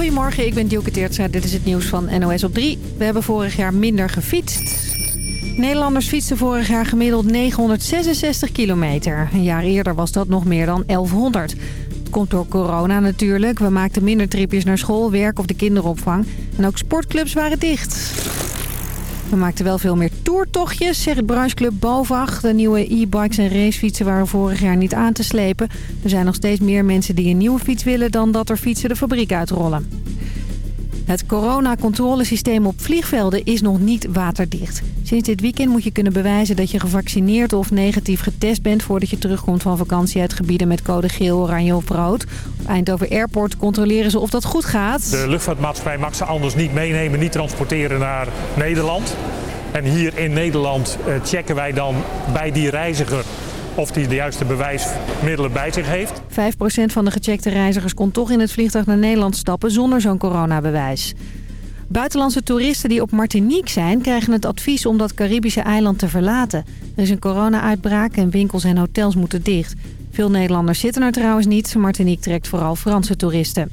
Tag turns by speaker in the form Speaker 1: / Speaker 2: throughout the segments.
Speaker 1: Goedemorgen, ik ben Dielke Teertstra. Dit is het nieuws van NOS op 3. We hebben vorig jaar minder gefietst. Nederlanders fietsten vorig jaar gemiddeld 966 kilometer. Een jaar eerder was dat nog meer dan 1100. Het komt door corona natuurlijk. We maakten minder tripjes naar school, werk of de kinderopvang. En ook sportclubs waren dicht. We maakten wel veel meer toertochtjes, zegt bruisclub Bovag. De nieuwe e-bikes en racefietsen waren vorig jaar niet aan te slepen. Er zijn nog steeds meer mensen die een nieuwe fiets willen... dan dat er fietsen de fabriek uitrollen. Het coronacontrolesysteem op vliegvelden is nog niet waterdicht. Sinds dit weekend moet je kunnen bewijzen dat je gevaccineerd of negatief getest bent... voordat je terugkomt van vakantie uit gebieden met code geel, oranje of rood. Op Eindhoven Airport controleren ze of dat goed gaat.
Speaker 2: De luchtvaartmaatschappij mag ze anders niet meenemen, niet transporteren naar Nederland. En hier in Nederland eh, checken wij dan bij die reiziger of hij de juiste bewijsmiddelen bij zich heeft.
Speaker 1: 5% van de gecheckte reizigers kon toch in het vliegtuig naar Nederland stappen zonder zo'n coronabewijs. Buitenlandse toeristen die op Martinique zijn krijgen het advies om dat Caribische eiland te verlaten. Er is een corona-uitbraak en winkels en hotels moeten dicht. Veel Nederlanders zitten er trouwens niet. Martinique trekt vooral Franse toeristen.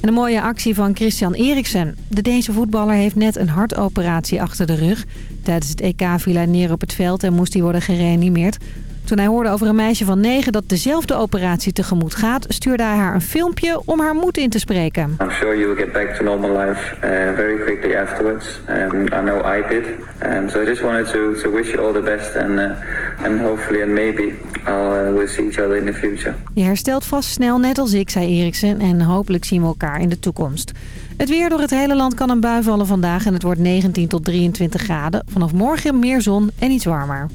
Speaker 1: En een mooie actie van Christian Eriksen. De Deense voetballer heeft net een hartoperatie achter de rug. Tijdens het EK viel neer op het veld en moest hij worden gereanimeerd. Toen hij hoorde over een meisje van negen dat dezelfde operatie tegemoet gaat... stuurde hij haar een filmpje om haar moed in te spreken.
Speaker 3: I'm sure you will get back to normal life uh, very quickly afterwards. Um, I know I did. Um, so I just wanted to, to wish you all the best and, uh, and hopefully and maybe I'll, uh, we'll see each other in the future.
Speaker 1: Je herstelt vast snel, net als ik, zei Eriksen. En hopelijk zien we elkaar in de toekomst. Het weer door het hele land kan een bui vallen vandaag en het wordt 19 tot 23 graden. Vanaf morgen meer zon en iets warmer.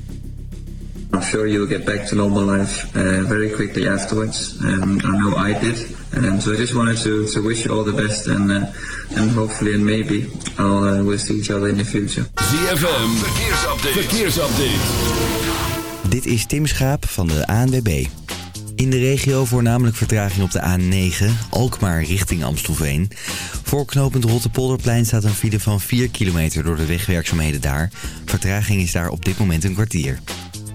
Speaker 3: I'm sure you'll get back to normal life uh, very quickly afterwards. Um, I know I did. Um, so I just wanted to, to wish you all the best and, uh, and hopefully and maybe I'll, uh, we'll see each other in the future.
Speaker 4: ZFM, verkeersupdate. verkeersupdate.
Speaker 5: Dit is Tim Schaap van de ANWB. In de regio voornamelijk vertraging op de A9, Alkmaar richting Amstelveen. Voor knooppunt Rotterpolderplein staat een file van 4 kilometer door de wegwerkzaamheden daar. Vertraging is daar op dit moment een kwartier.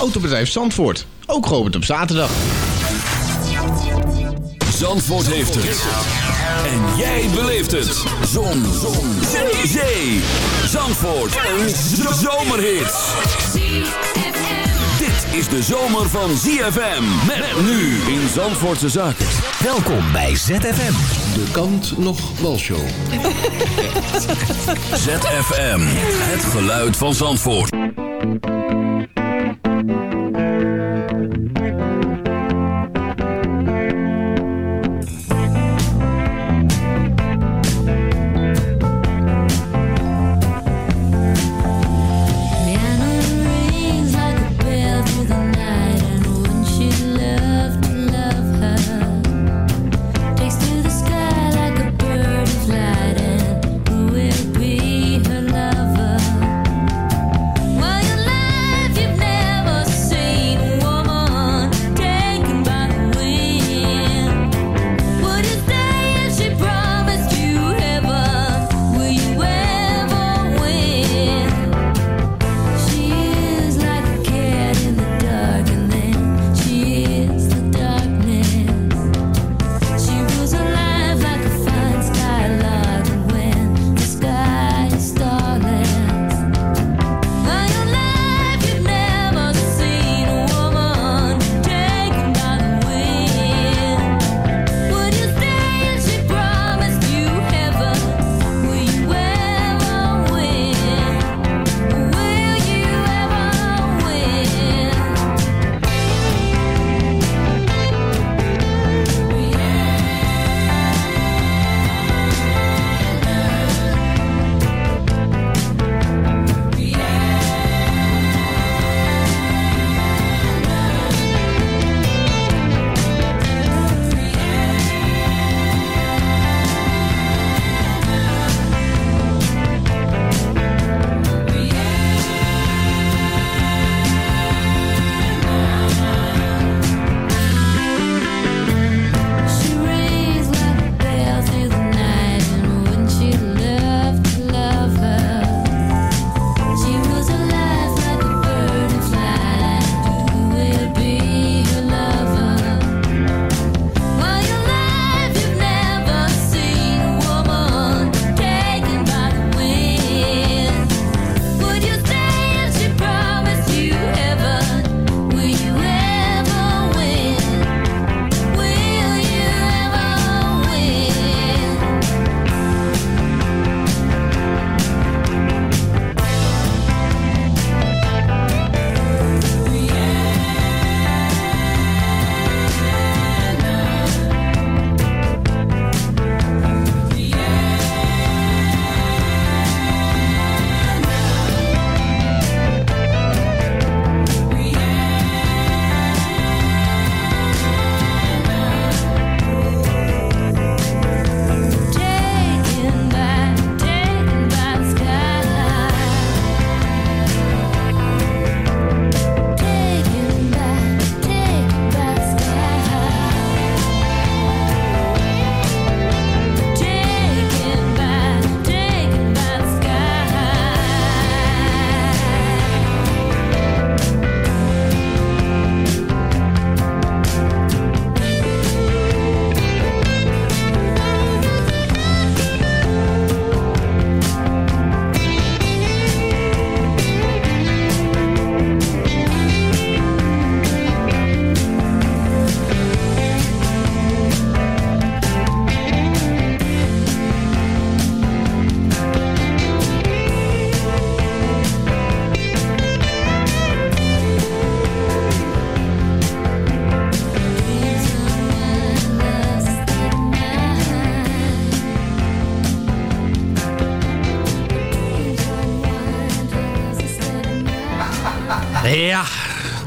Speaker 6: Autobedrijf Zandvoort, ook geopend op zaterdag.
Speaker 4: Zandvoort heeft het. En jij beleeft het. Zon. Zon. Zee. Zee. Zandvoort. Een zomerhit. Dit is de zomer van ZFM. Met nu in Zandvoortse Zaken.
Speaker 7: Welkom bij ZFM.
Speaker 6: De kant nog walshow.
Speaker 4: ZFM. Het geluid van Zandvoort.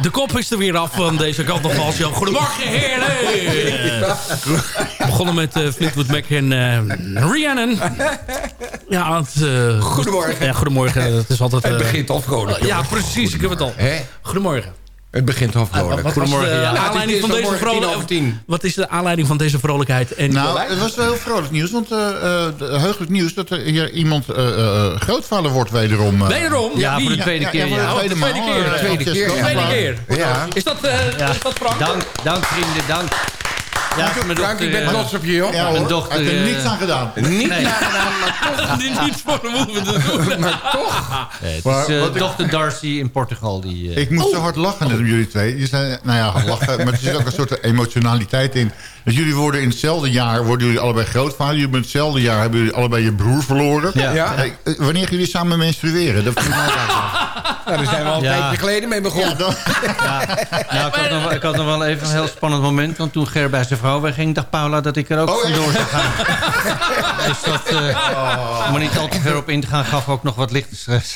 Speaker 8: De kop is er weer af van deze kant nog als. Goedemorgen, heren. We begonnen met uh, Fleetwood Mac en uh, Rhiannon. Ja, het, uh,
Speaker 9: goedemorgen.
Speaker 8: Ja, goedemorgen. Het is altijd...
Speaker 9: het begint al vrolijk.
Speaker 8: ja, precies. Ik heb het al. Goedemorgen.
Speaker 9: Het begint al vrolijk.
Speaker 8: Wat Goedemorgen. De,
Speaker 9: ja.
Speaker 8: aanleiding van deze vrolijkheid. Wat is de aanleiding van deze vrolijkheid? En
Speaker 10: nou, het was wel heel vrolijk nieuws. Want uh, uh, heugelijk nieuws dat er hier iemand uh, grootvader wordt wederom.
Speaker 8: wederom?
Speaker 11: Ja, ja voor de tweede keer.
Speaker 10: Ja, tweede,
Speaker 8: tweede keer.
Speaker 10: De
Speaker 9: tweede keer.
Speaker 8: Tweede keer.
Speaker 9: Ja.
Speaker 8: Is dat, is dat Frank?
Speaker 11: Dank, dank vrienden, dank.
Speaker 9: Ja, mijn dochter, ik ben trots op je, joh.
Speaker 10: Ja,
Speaker 11: mijn dochter,
Speaker 10: Hij heeft er niets aan gedaan.
Speaker 9: Niet
Speaker 11: Nee.
Speaker 9: aan gedaan, maar toch.
Speaker 8: Niet voor hem hoeven te doen.
Speaker 9: Maar toch.
Speaker 11: Nee, het is uh,
Speaker 10: ik-
Speaker 11: dochter Darcy in Portugal. Die, uh,
Speaker 10: Ik moest zo hard lachen met jullie twee. Je zei, nou ja, lachen, maar er zit ook een soort emotionaliteit in. Dus jullie worden in hetzelfde jaar, worden jullie allebei grootvader. Jullie in hetzelfde jaar hebben jullie allebei je broer verloren.
Speaker 11: Ja.
Speaker 9: Ja.
Speaker 10: Hey, eh, wanneer gaan jullie samen menstrueren? Dat vind ik mij
Speaker 9: Nou, daar zijn we al een
Speaker 11: Ja.
Speaker 9: tijdje geleden mee begonnen.
Speaker 11: ja, nou, ik, had nog, wel- ik had nog wel even een heel spannend moment. Want toen Ger bij zijn vrouw wegging, dacht Paula dat ik er ook
Speaker 10: Oh,
Speaker 11: vandoor zou gaan. Dus dat, uh, om er niet al te ver op in te gaan, gaf ook nog wat lichte stress.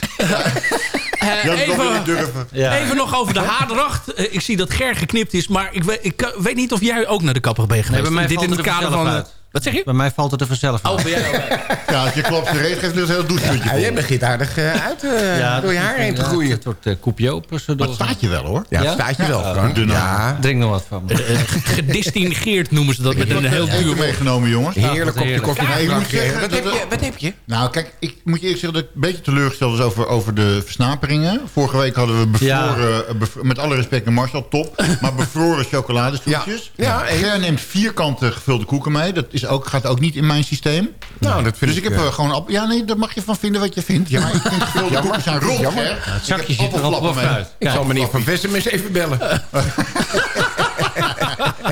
Speaker 8: Eh,
Speaker 10: Je had het toch
Speaker 8: even,
Speaker 10: niet durven.
Speaker 11: Ja.
Speaker 8: even nog over de haardracht. Eh, ik zie dat Ger geknipt is, maar ik weet, ik weet niet of jij ook naar de kapper bent geweest.
Speaker 11: bij mij
Speaker 8: Dit
Speaker 11: valt
Speaker 8: in het
Speaker 11: er
Speaker 8: kader van... eh, Wat zeg je?
Speaker 11: Bij mij valt het er vanzelf uit.
Speaker 8: Oh, ben jij ook?
Speaker 10: Ja, als je klopt je reet, geeft het heel
Speaker 9: Ja,
Speaker 10: vol.
Speaker 9: jij begint aardig uh, uit uh,
Speaker 11: Ja,
Speaker 9: door je
Speaker 11: dat-
Speaker 9: haar heen te groeien.
Speaker 11: Het wordt uh, koepje open.
Speaker 10: Maar het staat je wel, hoor.
Speaker 9: Ja,
Speaker 11: Ja?
Speaker 9: staat je wel, Frank. Ja,
Speaker 11: Drink nog wat van me.
Speaker 8: Eh, Gedistingeerd noemen ze dat met een heel duur...
Speaker 10: meegenomen, jongens.
Speaker 9: heerlijk kopje koffie.
Speaker 10: Ja, ik
Speaker 9: Frank.
Speaker 10: moet zeggen
Speaker 9: wat,
Speaker 10: dat
Speaker 9: heb je,
Speaker 10: het-
Speaker 9: wat heb je?
Speaker 10: Nou, kijk, ik moet je eerlijk zeggen dat ik een beetje teleurgesteld was over, over de versnaperingen. Vorige week hadden we bevroren, eh, bev- met alle respect een Marshall top, maar bevroren chocoladestroefjes.
Speaker 9: Ja, ja, en-
Speaker 10: Ger neemt vierkante gevulde koeken mee. Dat is ook, gaat ook niet in mijn systeem.
Speaker 9: Nou, dat vind
Speaker 10: Dus ik heb
Speaker 9: eh,
Speaker 10: eh, gewoon... App- Ja, nee, daar mag je van vinden wat je vindt. Ja, maar ik vind
Speaker 9: Jammer.
Speaker 10: koeken zijn rot,
Speaker 9: Jammer.
Speaker 10: Ger.
Speaker 11: Het zakje zit er al uit.
Speaker 9: Ik zal meneer Van Vessen eens even bellen.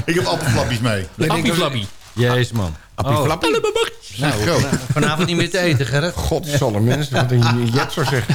Speaker 10: Ik heb appelflapjes mee.
Speaker 8: Appie
Speaker 11: Jezus, man.
Speaker 9: Appie
Speaker 11: Oh.
Speaker 10: Nou,
Speaker 11: vanavond niet meer te eten, Gerrit.
Speaker 9: Godzolle mensen, wat een jet zo zeg.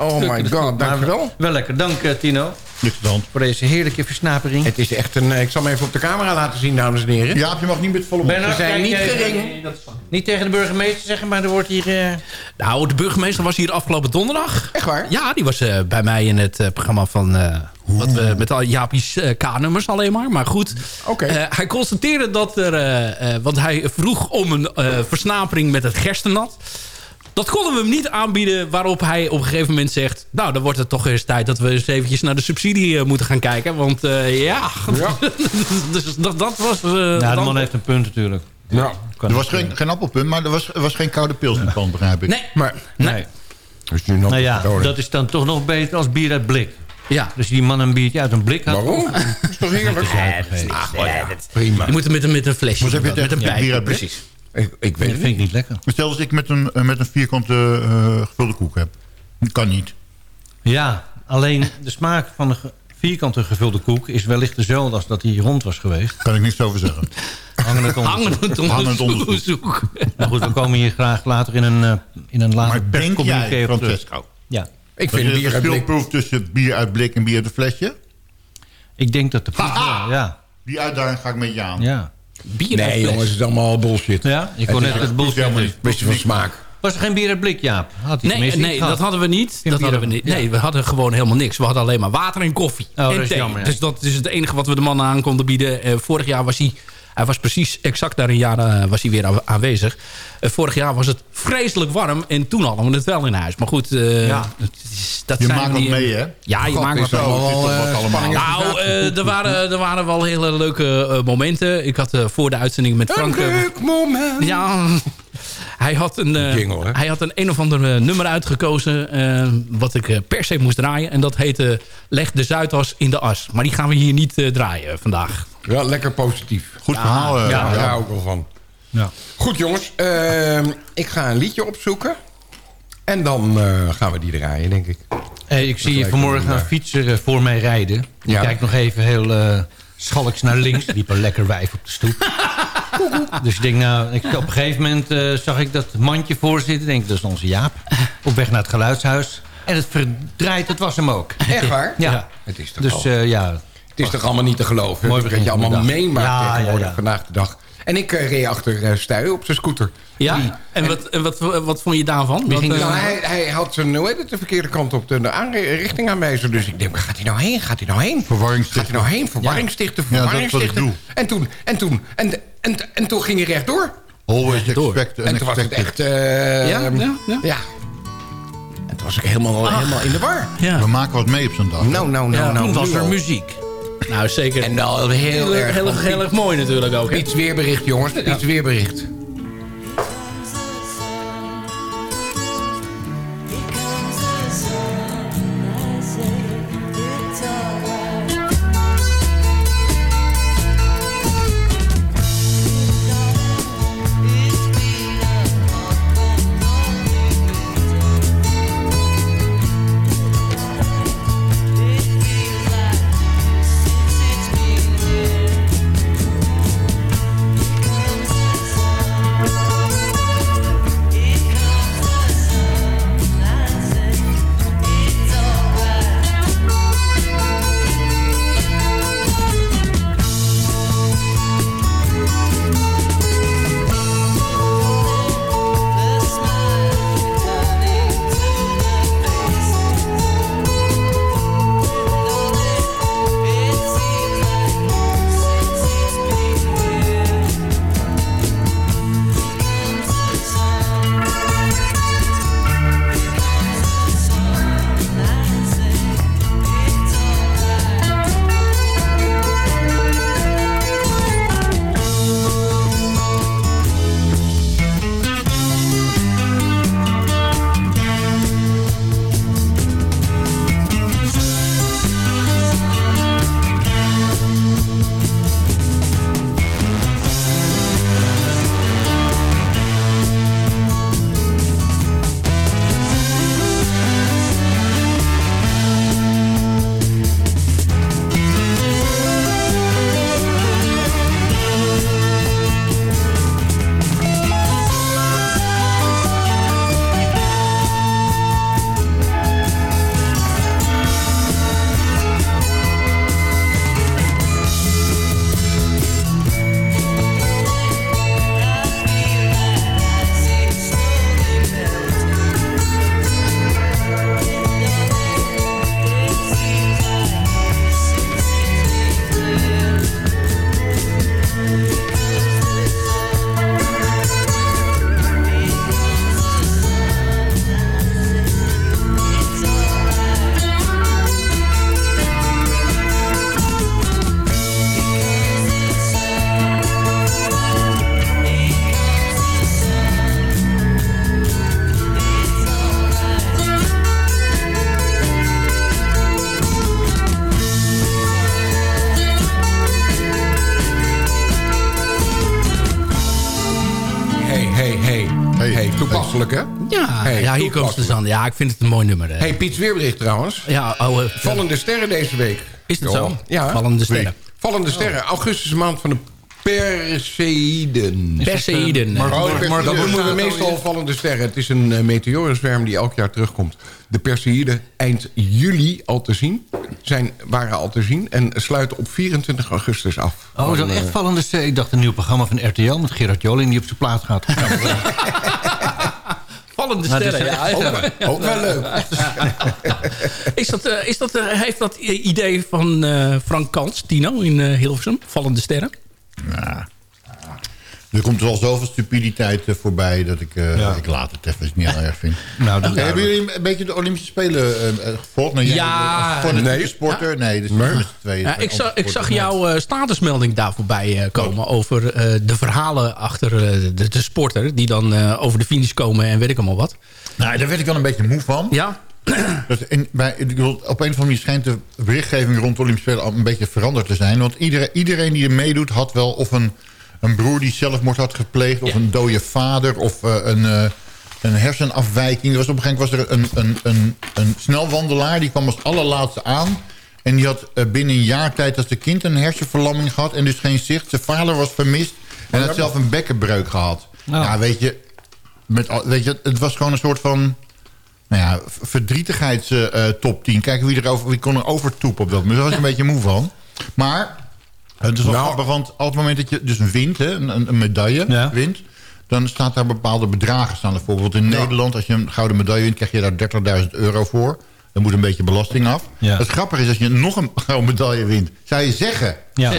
Speaker 9: Oh my god, dankjewel.
Speaker 11: Wel lekker. Dank, eh, Tino,
Speaker 10: Niks
Speaker 11: voor deze heerlijke versnapering.
Speaker 9: Het is echt een... eh, Ik zal hem even op de camera laten zien, dames en heren.
Speaker 10: Jaap, je mag niet met volle mond.
Speaker 9: Ze zijn niet gering.
Speaker 11: Niet tegen de burgemeester zeggen, maar er wordt hier... eh,
Speaker 8: Nou, de burgemeester was hier afgelopen donderdag.
Speaker 9: Echt waar?
Speaker 8: Ja, die was eh, bij mij in het eh, programma van... eh, wat we, met al Jaapie's eh, K-nummers alleen maar. Maar goed,
Speaker 9: Oké.
Speaker 8: Eh, hij constateerde dat er... eh, eh, want hij vroeg om een eh, versnapering met het gerstennat. Dat konden we hem niet aanbieden. Waarop hij op een gegeven moment zegt... Nou, dan wordt het toch eens tijd dat we eens eventjes naar de subsidie eh, moeten gaan kijken. Want eh, ja, dus dat, dat was... eh,
Speaker 11: ja, de
Speaker 8: dan-
Speaker 11: man heeft een punt natuurlijk.
Speaker 9: Nou,
Speaker 10: Er was geen, geen appelpunt, maar er was, er was geen koude pils in het pand, begrijp ik.
Speaker 8: Nee,
Speaker 9: maar...
Speaker 11: Nee.
Speaker 9: Dus nu nog
Speaker 11: Nou ja, dat is dan toch nog beter als bier uit blik.
Speaker 8: ja.
Speaker 11: Dus die man een biertje uit een blik had.
Speaker 9: Waarom? Dat is toch heerlijk? Ach, maar ja, prima.
Speaker 8: Je moet het met een, met een flesje
Speaker 10: je
Speaker 8: met een
Speaker 10: bier uit blik?
Speaker 8: Precies.
Speaker 9: Ik, ik weet
Speaker 11: Dat vind ik niet lekker.
Speaker 10: Stel als ik met een, eh, met een vierkante eh, gevulde koek heb. Dat kan niet.
Speaker 11: Ja, alleen de smaak van een vierkante gevulde koek... is wellicht dezelfde als dat die rond was geweest.
Speaker 10: Kan ik niks over zeggen.
Speaker 11: Hangend onderzoek.
Speaker 8: Hangend
Speaker 10: Hangend
Speaker 8: onderzoek.
Speaker 11: Maar goed, we komen hier graag later in een, eh, in een later
Speaker 10: Maar denk jij,
Speaker 11: op terug.
Speaker 10: Francesco,
Speaker 11: Ja,
Speaker 9: Ik vind bier uit
Speaker 10: verschil
Speaker 9: blik...
Speaker 10: tussen bier uit blik en bier uit een flesje?
Speaker 11: ik denk dat de... Ja,
Speaker 10: Die uitdaging ga ik met je aan.
Speaker 11: ja.
Speaker 8: Bier
Speaker 9: Nee, jongens, het is allemaal bullshit.
Speaker 11: Ja, ik kon net het bullshit.
Speaker 10: helemaal niet.
Speaker 9: Beetje van smaak.
Speaker 11: Was er geen bier uit blik, Jaap? Had hij
Speaker 8: Nee, nee dat hadden we niet.
Speaker 11: Geen
Speaker 8: Dat hadden we niet. Nee, we hadden gewoon helemaal niks. We hadden alleen maar water en koffie.
Speaker 11: Oh,
Speaker 8: en
Speaker 11: dat is
Speaker 8: thee.
Speaker 11: jammer, ja.
Speaker 8: Dus dat is het enige wat we de mannen aan konden bieden. Eh, vorig jaar was hij... Hij was precies exact daar een jaar eh, was hij weer aan- aanwezig. Eh, vorig jaar was het vreselijk warm. En toen hadden we het wel in huis. Maar goed, eh,
Speaker 11: Ja.
Speaker 8: dat,
Speaker 10: Je
Speaker 8: zijn
Speaker 10: maakt
Speaker 8: die,
Speaker 10: mee, hè?
Speaker 8: Ja, je
Speaker 9: God,
Speaker 8: maakt
Speaker 10: het
Speaker 9: spanning.
Speaker 8: Nou, er, waren, er waren wel hele leuke momenten. Ik had voor de uitzending met Frank...
Speaker 9: Een leuk moment.
Speaker 8: ja, hij had een, eh,
Speaker 9: Jingle, hè?
Speaker 8: hij had een een of ander eh, nummer uitgekozen... eh, wat ik eh, per se moest draaien. En dat heette Leg de Zuidas in de as. Maar die gaan we hier niet eh, draaien vandaag.
Speaker 9: Ja, lekker positief.
Speaker 10: Goed verhaal.
Speaker 9: Ja,
Speaker 10: ja.
Speaker 9: daar hou ik wel van.
Speaker 11: Ja.
Speaker 9: Goed jongens, ehm, ik ga een liedje opzoeken. En dan eh, gaan we die draaien, denk ik.
Speaker 11: Hey, ik zie
Speaker 9: lijkt
Speaker 11: vanmorgen een fietser voor mij rijden. Die
Speaker 9: Ja.
Speaker 11: kijkt nog even heel eh schalks naar links. Liep een lekker wijf op de stoep. dus ik denk, nou, ik, op een gegeven moment eh, zag ik dat mandje voor zitten. Ik denk, dat is onze Jaap. Op weg naar het geluidshuis. En het verdraait, het was hem ook.
Speaker 9: Echt waar?
Speaker 11: Ja.
Speaker 9: Het is toch,
Speaker 11: Dus eh, ja,
Speaker 9: het is toch allemaal niet te geloven.
Speaker 11: Mooi
Speaker 9: dat je allemaal meemaakt
Speaker 11: Ja,
Speaker 9: tegenwoordig
Speaker 11: ja, ja.
Speaker 9: vandaag de dag. En ik eh, reed achter uh, Stuy op zijn scooter.
Speaker 8: Ja?
Speaker 9: Die-
Speaker 8: en wat, en wat, wat vond je daarvan? Wat,
Speaker 9: ging
Speaker 8: eh,
Speaker 9: nou, hij, hij had zijn, hoe heet het, de verkeerde kant op de, de aanri- richting aanwijzer. Dus ik denk, gaat hij nou heen? Gaat hij nou heen?
Speaker 10: Verwarring
Speaker 9: Gaat hij nou heen? Verwarring stichten, verwarring
Speaker 10: dat is wat ik
Speaker 9: stichten.
Speaker 10: doe.
Speaker 9: En toen, en toen, en, en, en, toen ging hij rechtdoor.
Speaker 10: Always
Speaker 8: door.
Speaker 10: expect
Speaker 9: En toen was het echt... eh,
Speaker 8: Ja, ja, ja.
Speaker 9: En toen was ik helemaal, helemaal in de war.
Speaker 8: ja.
Speaker 10: We maken wat mee op zo'n dag.
Speaker 9: Nou, nou, nou, nou.
Speaker 8: toen was
Speaker 9: nu
Speaker 8: er muziek. Nou, zeker.
Speaker 9: En wel heel,
Speaker 8: heel,
Speaker 9: erg.
Speaker 8: heel, erg mooi natuurlijk ook. hè?
Speaker 9: Iets weerbericht, jongens. Iets weerbericht. Toepasselijk, hè?
Speaker 8: Ja,
Speaker 9: Hey,
Speaker 8: ja, hier komt de zand. Ja, ik vind het een mooi nummer.
Speaker 9: Hey, Piets weerbericht trouwens.
Speaker 8: Ja, oh, eh,
Speaker 9: Vallende sterren deze week.
Speaker 8: Is dat zo?
Speaker 9: Ja.
Speaker 8: Vallende sterren.
Speaker 9: Vallende sterren. Augustus maand van de Perseiden.
Speaker 8: Perseiden.
Speaker 10: Maar-
Speaker 8: eh,
Speaker 10: Oh,
Speaker 9: Maar dat noemen we meestal vallende sterren. Het is een uh, meteorenzwerm die elk jaar terugkomt. De Perseiden eind juli al te zien. Zijn, waren al te zien. En sluiten op 24 augustus af.
Speaker 11: Oh, is dat
Speaker 9: Dan,
Speaker 11: echt
Speaker 9: eh,
Speaker 11: vallende ster? Ik dacht een nieuw programma van RTL met Gerard Joling die op zijn plaat gaat.
Speaker 8: Vallende
Speaker 11: Nou,
Speaker 8: sterren, ja.
Speaker 9: Ook wel leuk.
Speaker 8: Is dat, eh, is dat, eh, heeft dat idee van eh, Frank Kans, Tino, in Hilversum? Vallende sterren?
Speaker 10: Ja. Er komt wel zoveel stupiditeit eh, voorbij dat ik, eh,
Speaker 11: Ja.
Speaker 10: ik laat het even niet heel erg vind.
Speaker 11: Nou,
Speaker 10: hebben jullie een beetje de Olympische Spelen eh, eh, gevolgd? Jij
Speaker 8: Ja,
Speaker 10: fanatieke
Speaker 9: nee.
Speaker 10: sporter? Nee, dus.
Speaker 8: Ja, ik, zag, ik zag jouw statusmelding daar voorbij eh, komen... over eh, de verhalen achter eh, de, de sporter... die dan eh, over de finish komen en weet ik allemaal wat.
Speaker 10: Nou, daar werd ik wel een beetje moe van.
Speaker 8: Ja?
Speaker 10: Dat in, bij, op een of andere manier schijnt de berichtgeving rond de Olympische Spelen al een beetje veranderd te zijn. Want iedereen, iedereen die er meedoet had wel of een, een broer die zelfmoord had gepleegd... of een dode vader of eh, een, eh, een hersenafwijking. Er was op een gegeven moment was er een, een, een, een snelwandelaar, die kwam als allerlaatste aan... En die had eh, binnen een jaar tijd als de kind een hersenverlamming gehad... en dus geen zicht. Zijn vader was vermist en had zelf een bekkenbreuk gehad.
Speaker 11: Nou.
Speaker 10: Ja, weet je, met, al- weet je, het was gewoon een soort van nou ja, verdrietigheids eh, top 10. Kijken wie er over, wie kon er overtoepen op dat moment. Daar was ik een beetje moe van. Maar Het is wel
Speaker 9: Nou.
Speaker 10: grappig, want op het moment dat je dus wint, hè, een, een medaille
Speaker 11: Ja.
Speaker 10: wint... dan staat daar bepaalde bedragen staan. Bijvoorbeeld in Nederland, als je een gouden medaille wint... krijg je daar 30.000 euro voor. Dan moet een beetje belasting af.
Speaker 11: Ja.
Speaker 10: Het grappige is, als je nog een gouden medaille wint... zou je zeggen...
Speaker 11: Ja.
Speaker 8: 60.000.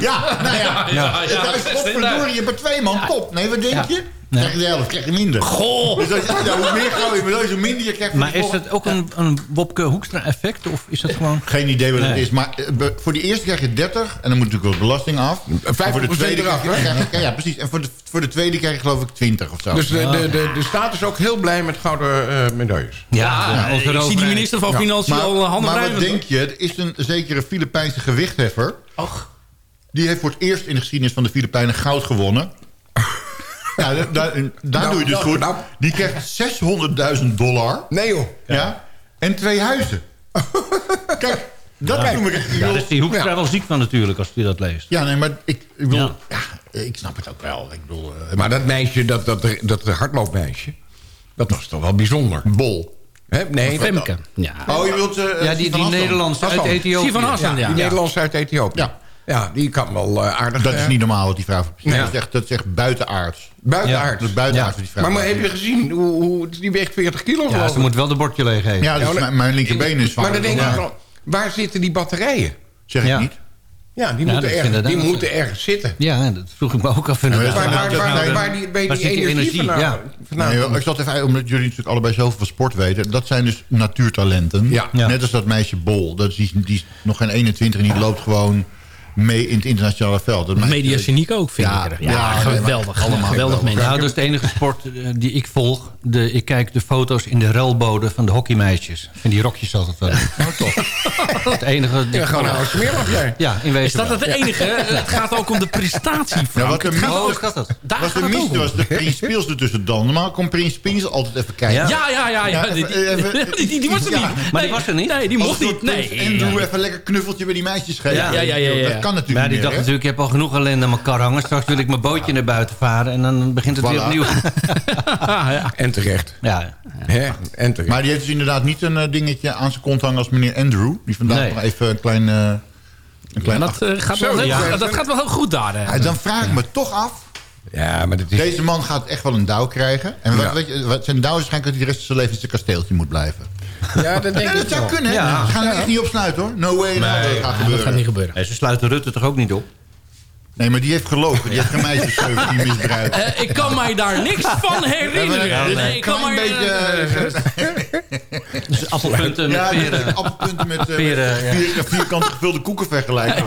Speaker 10: Ja, nou ja.
Speaker 8: ja, ja,
Speaker 10: is potverdorie, je er twee man, top. Nee, wat denk je?
Speaker 11: Nee.
Speaker 10: Krijg je de helft, krijg je minder.
Speaker 8: Goh.
Speaker 10: Dus als je, ja, hoe meer gouden medailles, hoe minder je krijgt.
Speaker 11: Maar is dat ook een, een Wopke Hoekstra effect? Of is dat gewoon...
Speaker 10: Geen idee wat het is. Maar eh, voor die eerste krijg je 30. En dan moet natuurlijk wel belasting af. En voor de
Speaker 9: 50%
Speaker 10: tweede
Speaker 9: eraf,
Speaker 10: krijg je, krijg je- ja, ja, precies. En voor de, voor de tweede krijg je geloof ik 20 of zo.
Speaker 9: Dus de, de, de, de staat is ook heel blij met gouden eh, medailles.
Speaker 8: Ja,
Speaker 11: onze
Speaker 8: ik zie die
Speaker 11: overheid.
Speaker 8: minister van
Speaker 9: Ja.
Speaker 8: Financiën al handen
Speaker 10: maar wat denk je? Er is een zekere Filipijnse gewichtheffer.
Speaker 8: Och.
Speaker 10: Die heeft voor het eerst in de geschiedenis van de Filipijnen goud gewonnen. Ja, da- daar
Speaker 9: Nou,
Speaker 10: doe je dus
Speaker 9: nou,
Speaker 10: goed.
Speaker 9: nou.
Speaker 10: Die krijgt 600.000 dollar.
Speaker 9: Nee joh.
Speaker 10: Ja. En twee huizen. Kijk, dat
Speaker 11: Ja.
Speaker 10: noem ik... ik
Speaker 11: Ja, is die
Speaker 9: Ja.
Speaker 11: wel ziek van natuurlijk, als hij dat leest.
Speaker 10: Ja, nee, maar ik, ik bedoel...
Speaker 11: Ja.
Speaker 10: Ja. ik snap het ook wel. Ik bedoel... eh,
Speaker 9: Maar dat meisje, dat, dat, dat hardloopmeisje... dat was toch wel bijzonder.
Speaker 10: Bol.
Speaker 9: Hè? Nee,
Speaker 8: Femke. Ja.
Speaker 10: Oh, je wilt... eh,
Speaker 11: Ja, die, die. Nederlandse uit. Ethiopië.
Speaker 8: Sivan Hassan, ja.
Speaker 9: die Nederlandse uit Ethiopië.
Speaker 10: Ja.
Speaker 9: Ja, die kan wel eh, aardig...
Speaker 10: Dat is
Speaker 9: eh,
Speaker 10: niet normaal wat die vrouw...
Speaker 9: Ja.
Speaker 10: dat, is echt, dat is echt buitenaards.
Speaker 9: buitenaard.
Speaker 10: Dat is buitenaards wat die vrouw...
Speaker 9: Maar, maar heb je gezien hoe, hoe die weegt 40 kilo
Speaker 11: Ja, ze moet wel de bordje leeg geven.
Speaker 10: Ja, dus
Speaker 9: Ja, maar-
Speaker 10: mijn, mijn linkerbeen is
Speaker 9: Maar dan denk ik wel, waar zitten die batterijen?
Speaker 10: Zeg ik niet.
Speaker 9: Ja, die
Speaker 11: Ja,
Speaker 9: moeten,
Speaker 11: is
Speaker 9: ergens, die moeten ergens zitten.
Speaker 11: Ja, dat vroeg ik me ook af.
Speaker 10: Ja,
Speaker 9: Waar, waar, waar, die, energie,
Speaker 11: energie?
Speaker 9: vandaan?
Speaker 11: Ja.
Speaker 9: vandaan
Speaker 10: Nee,
Speaker 9: komt?
Speaker 10: ik zat even, omdat jullie natuurlijk allebei zoveel van sport weten. Dat zijn dus natuurtalenten.
Speaker 9: Ja.
Speaker 11: Ja.
Speaker 10: Net als dat meisje Bol. Dat is, die, die is nog geen 21 en die loopt gewoon mee in het internationale veld.
Speaker 8: Mediageniek ook, vind
Speaker 10: Ja,
Speaker 8: ik. er.
Speaker 10: ja,
Speaker 8: geweldig.
Speaker 10: allemaal
Speaker 8: geweldig
Speaker 10: geweldig.
Speaker 8: mensen.
Speaker 11: Nou, dat is de enige sport eh, die ik volg. De, ik kijk de foto's in de ruilboden van de hockeymeisjes. En die rokjes altijd wel. Het enige...
Speaker 9: Ja, gewoon een smeerlap jij.
Speaker 11: Ja, in wezen
Speaker 8: Is dat
Speaker 11: wel.
Speaker 8: het enige? Het gaat ook om de prestatie,
Speaker 10: Ja,
Speaker 8: Frank.
Speaker 10: wat de
Speaker 8: Het gaat
Speaker 10: mis-
Speaker 11: Oh,
Speaker 8: ook-
Speaker 11: is dat?
Speaker 8: Daar
Speaker 10: was
Speaker 8: gaat
Speaker 10: de mis was de Prins Spiels er tussen dan. Normaal komt Prins Spiels altijd even kijken.
Speaker 11: Ja.
Speaker 8: Ja, ja, ja. ja.
Speaker 10: Ja,
Speaker 8: Die, die, die, die was er
Speaker 10: Ja,
Speaker 8: niet.
Speaker 11: maar
Speaker 8: Nee,
Speaker 11: die was er niet?
Speaker 8: Nee, die mocht
Speaker 10: een
Speaker 8: niet. Nee.
Speaker 10: Prins Andrew even lekker knuffeltje bij die meisjes geven.
Speaker 11: Ja,
Speaker 8: ja, ja,
Speaker 10: kan natuurlijk
Speaker 11: Maar die dacht
Speaker 10: hè?
Speaker 11: natuurlijk, ik heb al genoeg ellende aan mijn kar hangen. Straks wil ik mijn bootje naar buiten varen. En dan begint het weer opnieuw.
Speaker 9: En terecht.
Speaker 11: Ja,
Speaker 9: Hè? En terecht.
Speaker 10: Maar die heeft dus inderdaad niet een eh, dingetje aan zijn kont hangen als meneer Andrew. Die vandaag
Speaker 11: Nee.
Speaker 10: nog even een klein... eh, een klein
Speaker 8: Dat, eh, gaat wel heel,
Speaker 9: ja.
Speaker 8: dat gaat wel heel goed daar. hè.
Speaker 10: Ja, dan vraag ik me toch af.
Speaker 9: Ja, maar is...
Speaker 10: Deze man gaat echt wel een douw krijgen. En wat,
Speaker 9: Ja.
Speaker 10: weet je, wat zijn douw is waarschijnlijk dat hij de rest van zijn leven in zijn kasteeltje moet blijven.
Speaker 9: Ja, dat denk
Speaker 10: Ja,
Speaker 9: ik
Speaker 10: dat zou
Speaker 9: wel.
Speaker 10: kunnen. hè?
Speaker 11: Ja.
Speaker 10: Ze gaan er echt niet opsluiten hoor. No way. nou, dat gaat
Speaker 8: dat
Speaker 10: gebeuren.
Speaker 8: gaat niet gebeuren.
Speaker 11: Nee, ze sluiten Rutte toch ook niet op?
Speaker 10: Nee, maar die heeft gelogen. Die heeft geen meisjes 17 misbruikt.
Speaker 8: Eh, ik kan mij daar niks van herinneren.
Speaker 10: Ja,
Speaker 8: Nee, ik kan maar,
Speaker 10: beetje...
Speaker 8: eh,
Speaker 11: Dus appelpunten met
Speaker 10: ja, die
Speaker 11: peren.
Speaker 10: heeft appelpunten met eh,
Speaker 11: Peren, ja.
Speaker 10: vier, vierkant gevulde koeken vergelijken.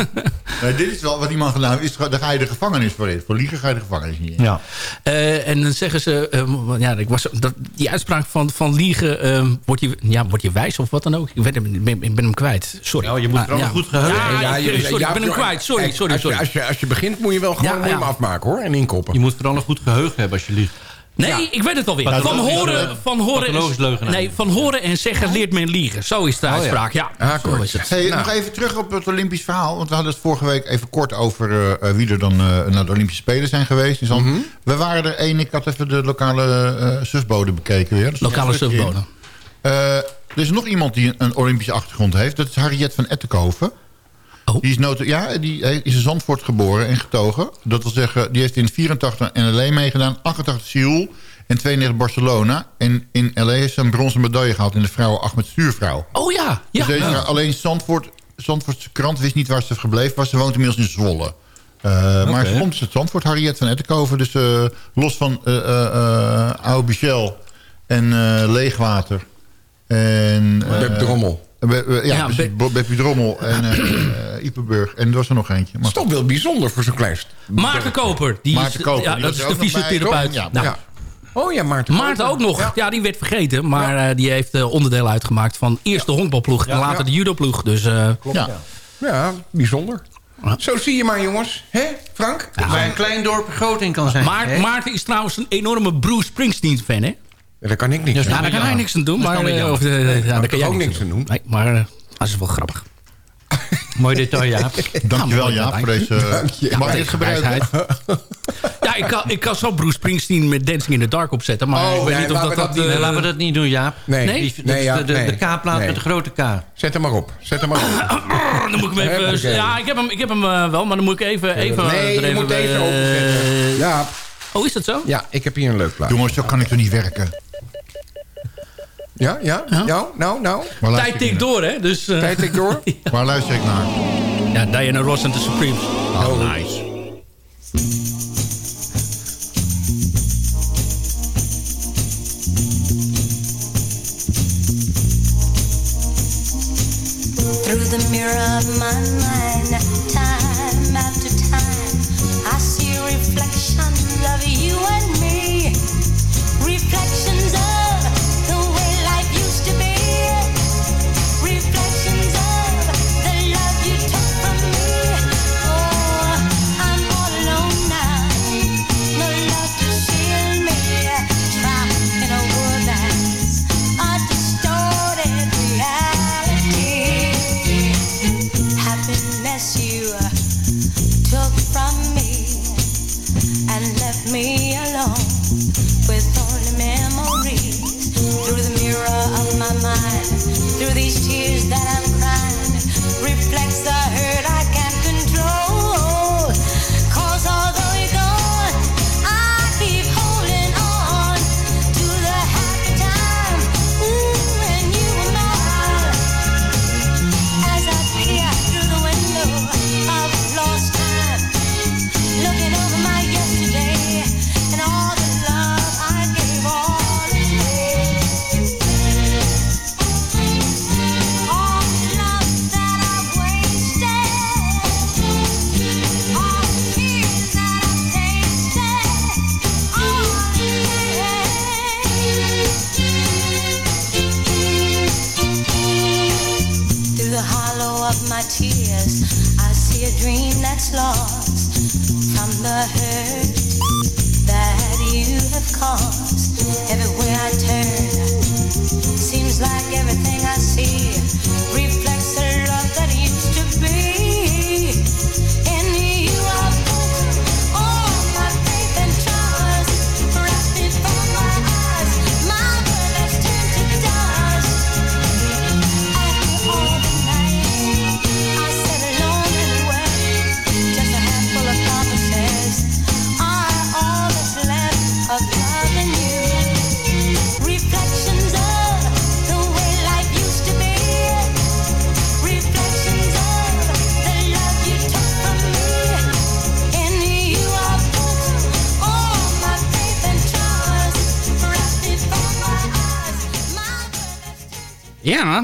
Speaker 10: Nee, dit is wel wat die man gedaan heeft. Is, daar ga je de gevangenis voor in. Voor liegen ga je de gevangenis niet in.
Speaker 11: Ja.
Speaker 8: Eh, en dan zeggen ze, eh, ja, ik was, dat, die uitspraak van, van liegen, eh, word, je, ja, word je wijs of wat dan ook? Ik, weet, hem- ik, ben, ik ben hem kwijt, sorry.
Speaker 11: Nou, je moet vooral
Speaker 8: ja.
Speaker 11: goed geheugen
Speaker 8: Ja,
Speaker 9: Ja,
Speaker 8: sorry,
Speaker 9: ja,
Speaker 8: ik ben hem kwijt, sorry, sorry,
Speaker 9: als je-
Speaker 8: sorry.
Speaker 9: Als je, als je begint moet je wel gewoon
Speaker 8: Ja,
Speaker 9: afmaken hoor. En inkoppen.
Speaker 11: Je moet vooral een goed geheugen hebben als je liegt.
Speaker 8: Nee, ik weet het alweer. Van horen,
Speaker 11: leugen.
Speaker 8: van, horen nee, van horen en zeggen leert men liegen. Zo is de uitspraak, ja.
Speaker 9: Ah,
Speaker 8: Zo
Speaker 9: kort.
Speaker 8: is het.
Speaker 10: Hey,
Speaker 9: Nou.
Speaker 10: Nog even terug op het Olympisch verhaal. Want we hadden het vorige week even kort over eh, eh, wie er dan eh, naar de Olympische Spelen zijn geweest.
Speaker 8: Mhm.
Speaker 10: We waren er één. Ik had even de lokale eh surfbode bekeken weer.
Speaker 8: Lokale
Speaker 10: een stukje in.
Speaker 8: surfbode.
Speaker 10: Eh, er is nog iemand die een Olympische achtergrond heeft. Dat is Harriet van Ettenkoven.
Speaker 8: Oh.
Speaker 10: Die is, nota- ja, die is in Zandvoort geboren en getogen. Dat wil zeggen, die heeft in 84 in L.A. meegedaan. 88 Seoul en 92 Barcelona. En in L.A. heeft ze een bronzen medaille gehaald in de vrouwen 8 met stuurvrouw.
Speaker 8: Oh ja, ja.
Speaker 10: Dus deze, alleen Zandvoort, Zandvoortse krant wist niet waar ze gebleven was. Ze woont inmiddels in Zwolle. Eh, Maar ze komt uit Zandvoort, Harriet van Ettenkoven. Dus eh, los van uh, uh, Oude Bichel en eh, Leegwater. En, eh,
Speaker 9: Beb Drommel.
Speaker 10: Be- ja,
Speaker 8: Ja,
Speaker 10: precies.
Speaker 8: Be-
Speaker 10: Bo- Beppie Drommel en Iperburg. En er was er nog eentje.
Speaker 9: Dat is toch wel bijzonder voor zo'n klein... st-
Speaker 8: Maarten Koper. Die
Speaker 10: Maarten
Speaker 8: is,
Speaker 10: Koper,
Speaker 8: Ja,
Speaker 10: die
Speaker 8: dat is de fysiotherapeut.
Speaker 10: Ja,
Speaker 8: Nou,
Speaker 10: ja.
Speaker 9: Oh ja, Maarten.
Speaker 8: Maarten ook nog. Ja. die werd vergeten. Maar eh, die heeft eh, onderdeel uitgemaakt van eerst de honkbalploeg en later
Speaker 9: Ja.
Speaker 8: de judoploeg. Dus eh,
Speaker 10: Ja.
Speaker 9: Ja, bijzonder. Zo zie je maar jongens. Hè, Frank?
Speaker 11: Waar een klein dorp groot in kan zijn.
Speaker 8: Maar? Maarten is trouwens een enorme Bruce Springsteen-fan, hè?
Speaker 9: Ja, daar kan ik niks
Speaker 11: Ja,
Speaker 9: aan
Speaker 8: Ja, daar kan hij niks aan doen. Maar,
Speaker 11: weer
Speaker 8: eh, of, eh, ja, daar kan jij
Speaker 9: ook
Speaker 8: niks aan doen. Nee, maar eh, dat is wel grappig.
Speaker 11: Mooi detail, Jaap.
Speaker 10: Dankjewel,
Speaker 8: Ja,
Speaker 10: Jaap, voor deze...
Speaker 8: Ja,
Speaker 10: Mag ik dit gebruiken?
Speaker 8: wijsheid. Ja, ik kan, ik kan zo Bruce Springsteen met Dancing in the Dark opzetten. Maar
Speaker 9: Oh,
Speaker 8: ik weet
Speaker 9: nee,
Speaker 8: niet of
Speaker 9: laten
Speaker 8: dat...
Speaker 9: we dat
Speaker 8: dat
Speaker 9: niet-
Speaker 11: Nee, laten we dat niet doen, Jaap.
Speaker 9: Nee,
Speaker 8: Nee?
Speaker 11: Die,
Speaker 9: nee, ja,
Speaker 11: de, de,
Speaker 9: nee.
Speaker 11: de K-plaat
Speaker 9: Nee.
Speaker 11: met de grote K.
Speaker 9: Zet hem maar op. Zet hem maar op.
Speaker 8: dan moet ik hem even...
Speaker 9: Huppakee.
Speaker 8: Ja, ik heb hem, ik heb hem eh, wel, maar dan moet ik even... even
Speaker 9: nee,
Speaker 8: er
Speaker 9: je moet deze
Speaker 8: eh,
Speaker 9: openzetten. Ja,
Speaker 8: Oh, is dat zo?
Speaker 9: ja, ik heb hier een leuk plaat.
Speaker 10: Jongens, zo kan ik toch niet werken?
Speaker 9: Ja, ja?
Speaker 8: Ja.
Speaker 9: Nou, nou, nou.
Speaker 10: Waar luister
Speaker 8: Tijd
Speaker 10: ik
Speaker 8: tikt
Speaker 10: naar?
Speaker 8: door, hè? Dus, eh,
Speaker 9: Tijd ik door.
Speaker 10: Waar luister ik naar?
Speaker 8: ja, Diana Ross en de Supremes. Oh, nice.
Speaker 12: Through the mirror of my mind, time after time, I see reflections of you and me.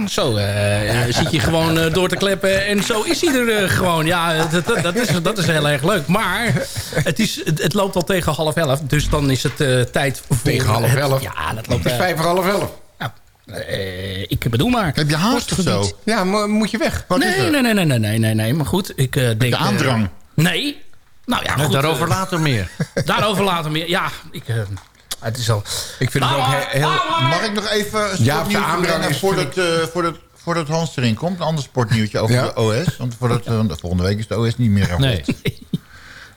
Speaker 8: Zo eh, zit je gewoon eh, door te kleppen. En zo is hij er eh, gewoon. Ja, dat, dat, dat is, dat is heel erg leuk. Maar het, is, het, het loopt al tegen half elf. Dus dan is het eh, tijd voor...
Speaker 9: Tegen half
Speaker 8: het-
Speaker 9: elf?
Speaker 8: Ja, dat
Speaker 9: Het
Speaker 8: loopt...
Speaker 9: is
Speaker 8: eh,
Speaker 9: vijf voor half elf.
Speaker 8: eh, ik bedoel maar.
Speaker 10: Heb je haast of zo?
Speaker 9: Ja, moet je weg?
Speaker 10: Wat is
Speaker 8: Nee,
Speaker 10: er?
Speaker 8: nee, nee, nee, nee, nee, nee, nee. Maar goed, ik eh, denk...
Speaker 10: De
Speaker 8: eh,
Speaker 10: aandrang.
Speaker 8: nee. Nou ja, goed.
Speaker 11: Daarover
Speaker 8: eh,
Speaker 11: later meer.
Speaker 8: daarover later meer. Ja, ik... het is al...
Speaker 9: Ik vind het ook he- heel...
Speaker 10: Mag ik nog even een
Speaker 9: Ja,
Speaker 10: sportnieuwtje
Speaker 9: aandrang
Speaker 10: brengen
Speaker 9: is-
Speaker 10: voordat, eh, voordat, voordat Hans erin komt? Een ander sportnieuwtje over
Speaker 9: Ja.
Speaker 10: de OS. Want voordat, want volgende week is de OS niet meer.
Speaker 11: Nee.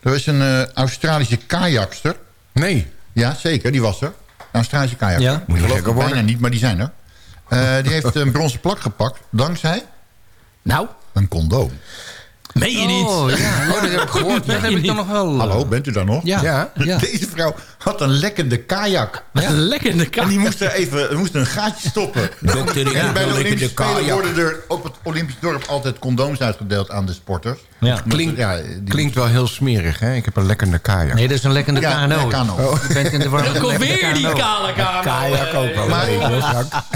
Speaker 10: Er is een eh, Australische kajakster.
Speaker 9: Nee.
Speaker 10: Ja, zeker, die was er. Een Australische kajakster.
Speaker 11: Ja.
Speaker 10: Ik
Speaker 9: Moet je
Speaker 10: het bijna
Speaker 9: worden.
Speaker 10: niet, maar die zijn er. Eh, die heeft een bronzen plak gepakt, dankzij
Speaker 8: Nou,
Speaker 10: een condoom.
Speaker 8: Meen je niet?
Speaker 11: Oh, ja.
Speaker 9: Oh, dat heb ik gehoord.
Speaker 11: Dat heb ik dan nog wel. eh,
Speaker 10: Hallo, bent u daar nog?
Speaker 11: Ja.
Speaker 9: Ja.
Speaker 11: ja.
Speaker 10: Deze vrouw had een lekkende kajak.
Speaker 8: Wat een lekkere
Speaker 10: En
Speaker 8: kaart.
Speaker 10: die moest er even er moest een gaatje stoppen.
Speaker 9: Dokter, ik
Speaker 10: En bij de Olympische
Speaker 9: lekkende
Speaker 10: Spelen
Speaker 9: kajak.
Speaker 10: worden er op het Olympisch dorp altijd condooms uitgedeeld aan de sporters.
Speaker 11: Ja.
Speaker 9: Klinkt,
Speaker 10: Ja, die-
Speaker 9: klinkt wel heel smerig, hè? Ik heb een lekkende kajak.
Speaker 11: Nee, dat is een lekkende
Speaker 10: Ja,
Speaker 11: KNO.
Speaker 10: ja, KNO.
Speaker 11: Je bent in de war met een
Speaker 8: Kom
Speaker 11: lekkende
Speaker 8: weer die kale kamer.
Speaker 9: Kajak ook wel.
Speaker 10: Maar,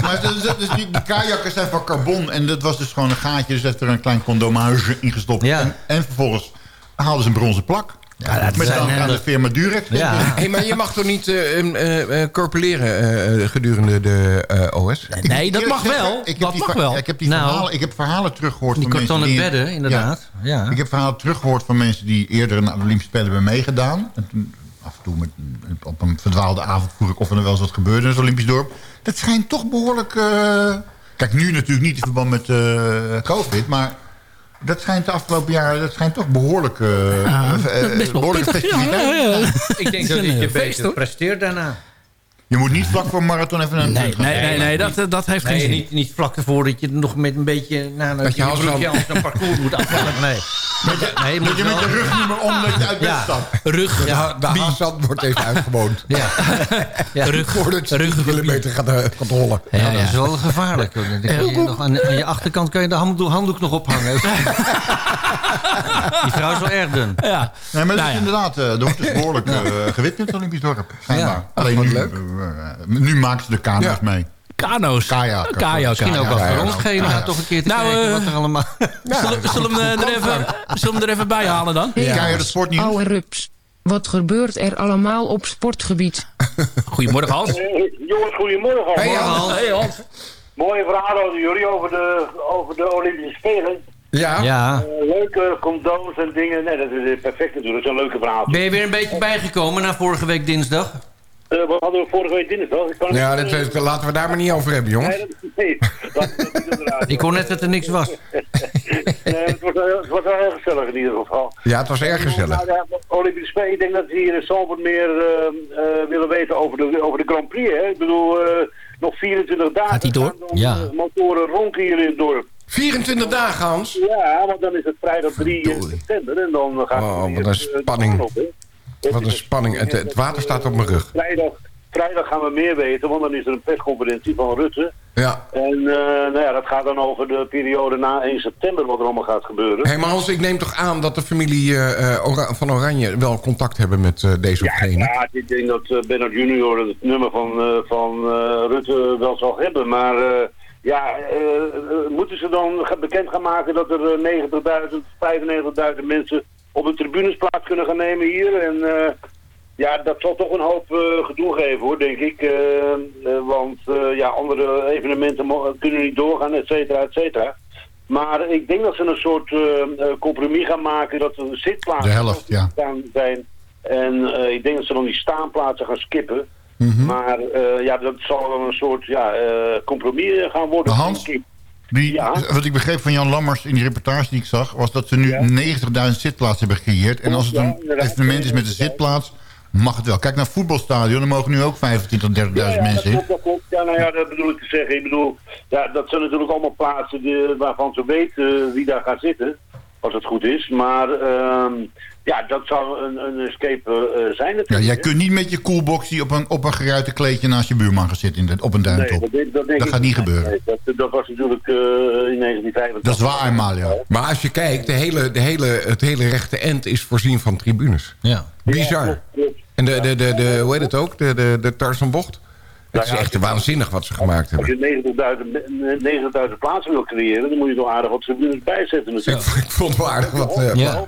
Speaker 10: maar dus, dus die, die kajakken zijn van carbon. En dat was dus gewoon een gaatje. Dus heeft er een klein condoomhuisje ingestopt.
Speaker 11: Ja.
Speaker 10: En, en vervolgens haalden ze een bronzen plak.
Speaker 11: dat
Speaker 10: Met
Speaker 11: zijn
Speaker 10: dank aan de firma Durex.
Speaker 11: Ja.
Speaker 9: Hey, maar je mag toch niet eh, eh, eh, corpuleren eh, gedurende de eh, OS?
Speaker 8: Nee, dat mag
Speaker 10: zeggen,
Speaker 8: wel.
Speaker 10: Ik heb
Speaker 8: Dat mag wel.
Speaker 10: Ik heb, die
Speaker 11: Nou.
Speaker 10: verhalen, ik heb verhalen teruggehoord
Speaker 11: Die
Speaker 10: van mensen die...
Speaker 11: bedden, inderdaad. Ja.
Speaker 10: Ik heb verhalen teruggehoord van mensen die eerder de Olympische Spelen hebben meegedaan. En toen, af en toe met, op een verdwaalde avond vroeg ik of er wel eens wat gebeurde in het Olympisch dorp. Dat schijnt toch behoorlijk... eh, Kijk, nu natuurlijk niet in verband met eh, COVID, maar Dat schijnt de afgelopen jaren dat schijnt toch behoorlijk, eh, eh,
Speaker 11: best wel
Speaker 10: behoorlijke
Speaker 11: pittig, ja. Ik denk dat je
Speaker 8: eh, feest,
Speaker 11: beter presteert daarna.
Speaker 10: Je moet niet vlak voor een marathon even een...
Speaker 8: Nee, nee, nee, nee dat, eh, dat heeft geen zin.
Speaker 11: niet, niet vlak ervoor dat je nog met een beetje... Nou,
Speaker 9: Dat je
Speaker 11: je
Speaker 9: aan-
Speaker 11: aan zo'n parcours moet afvallen. Nee. Nee, je moet
Speaker 10: Dat je met je rug niet meer om dat je uit bed
Speaker 11: Ja.
Speaker 10: stapt.
Speaker 8: Rug,
Speaker 9: Ja, de Haasand wordt even uitgewoond.
Speaker 11: Ja. ja.
Speaker 8: rug,
Speaker 9: Voordat je
Speaker 8: rug,
Speaker 9: een kilometer gaat, eh, gaat rollen.
Speaker 11: Ja, dat is wel gevaarlijk. hoor. Dan kan je nog aan, aan je achterkant kan je de handdoek, handdoek nog ophangen. Die vrouw is wel erg dun.
Speaker 8: Ja.
Speaker 10: Nee, maar dat
Speaker 8: Nou
Speaker 10: is
Speaker 8: ja.
Speaker 10: inderdaad, eh, er wordt dus behoorlijk eh, gewit in het Olympisch dorp. schijnbaar.
Speaker 11: Ja.
Speaker 10: Alleen
Speaker 9: wat
Speaker 10: nu,
Speaker 9: leuk.
Speaker 10: nu ze de
Speaker 9: Ja.
Speaker 10: mee.
Speaker 8: Kano's.
Speaker 10: Kajak.
Speaker 8: Kajak.
Speaker 11: Misschien ook wel
Speaker 10: ja,
Speaker 11: voor
Speaker 10: ja.
Speaker 11: ons.
Speaker 10: Ja.
Speaker 11: Ja. Toch een keer te
Speaker 8: Nou,
Speaker 11: kijken
Speaker 8: eh,
Speaker 11: wat er allemaal...
Speaker 8: Zullen, zullen we hem, eh, er even, zullen we hem er even bij halen dan?
Speaker 10: Kijk, het sportnieuws.
Speaker 13: Oude rups. Wat gebeurt er allemaal op sportgebied?
Speaker 8: Goedemorgen Hans.
Speaker 14: Jongens, goedemorgen.
Speaker 9: Hey,
Speaker 14: allemaal.
Speaker 9: Hans.
Speaker 8: Hey Hans.
Speaker 14: Mooie verhalen hadden jullie over de, over de Olympische Spelen.
Speaker 9: Ja?
Speaker 11: Ja.
Speaker 14: Eh, leuke condooms en dingen. Nee, dat is eh, perfect natuurlijk. Dat is een leuke verhaal.
Speaker 11: Ben je weer een beetje bijgekomen na vorige week dinsdag?
Speaker 14: Eh, wat hadden we vorige week dinsdag? Ik kan
Speaker 9: Ja, dat, dat- laten we daar maar niet over hebben, jongens.
Speaker 14: Nee, dat, nee, we.
Speaker 11: Ik hoor net dat er niks was.
Speaker 14: Nee, het, was, wel- het was wel heel gezellig in ieder geval.
Speaker 9: Ja, het was erg gezellig.
Speaker 14: Nou, ja, Olympische Spelen, ik denk dat ze hier in Zandvoort meer eh, eh, willen weten over de, over de Grand Prix. Hè? Ik bedoel, eh, nog 24 dagen
Speaker 8: Gaat die door?
Speaker 11: Ja.
Speaker 14: motoren ronken hier in het dorp.
Speaker 9: 24 dagen, Hans.
Speaker 14: Ja, want dan is het vrijdag 3 september en dan gaat
Speaker 9: Oh,
Speaker 14: het
Speaker 9: wat
Speaker 14: weer,
Speaker 9: een spanning.
Speaker 14: op,
Speaker 9: Wat een spanning. Het, het water staat op mijn rug.
Speaker 14: Vrijdag, vrijdag gaan we meer weten, want dan is er een persconferentie van Rutte.
Speaker 9: Ja.
Speaker 14: En eh, nou ja, dat gaat dan over de periode na 1 september, wat er allemaal gaat gebeuren.
Speaker 9: Hé, hey, maar Hans, ik neem toch aan dat de familie eh, eh, Ora- van Oranje wel contact hebben met deze of gene?
Speaker 14: Ja, ik denk dat Bernard Junior het nummer van, van Rutte wel zal hebben. Maar ja, moeten ze dan bekend gaan maken dat er eh, 90.000, 95.000 mensen op de tribunes plaats kunnen gaan nemen hier? En eh, ja, dat zal toch een hoop eh, gedoe geven hoor, denk ik. Eh, want ja, andere evenementen kunnen niet doorgaan, et cetera, et cetera. Maar ik denk dat ze een soort compromis gaan maken dat er zitplaatsen
Speaker 10: De helft, ja.
Speaker 14: staan zijn. En ik denk dat ze dan die staanplaatsen gaan skippen.
Speaker 10: Mhm.
Speaker 14: Maar ja, dat zal dan een soort ja, compromis gaan worden.
Speaker 10: Hans? Die,
Speaker 14: Ja.
Speaker 10: Wat ik begreep van Jan Lammers in die reportage die ik zag... was dat ze nu 90.000 zitplaatsen hebben gecreëerd. En als het een evenement is met een zitplaats... mag het wel. Kijk naar het voetbalstadion, dan mogen nu ook 25.000, 30.000
Speaker 14: Ja, ja,
Speaker 10: mensen
Speaker 14: dat
Speaker 10: in.
Speaker 14: dat klopt. Ja, nou ja, dat bedoel ik te zeggen. Ik bedoel, ja, dat zijn natuurlijk allemaal plaatsen die, waarvan ze weten wie daar gaat zitten. Als het goed is. Maar ehm, ja, dat zou een, een escape eh, zijn
Speaker 10: Ja,
Speaker 14: natuurlijk.
Speaker 10: jij
Speaker 14: hè.
Speaker 10: kunt niet met je coolboxie op een, op een geruite kleedje naast je buurman gaan zitten in de, op een
Speaker 14: Nee,
Speaker 10: duintop.
Speaker 14: dat, dat, denk
Speaker 10: Dat
Speaker 14: ik
Speaker 10: gaat niet
Speaker 14: Nee,
Speaker 10: gebeuren.
Speaker 14: dat, dat was natuurlijk eh, in 1985.
Speaker 10: Dat is waar, Amalia.
Speaker 9: Maar als je kijkt, de hele, de hele, het hele rechte end is voorzien van tribunes.
Speaker 11: Ja.
Speaker 9: Bizar. En de, de, de, de, hoe heet het ook? De, de, de Tarzanbocht? Het is
Speaker 14: Nou ja,
Speaker 9: echt waanzinnig wat ze gemaakt
Speaker 14: Als
Speaker 9: hebben.
Speaker 14: je 90.000 90.000 plaatsen wil creëren, dan moet je toch aardig wat tribunes bijzetten natuurlijk.
Speaker 9: Ik vond het wel aardig wat... eh,
Speaker 14: De
Speaker 11: Ja.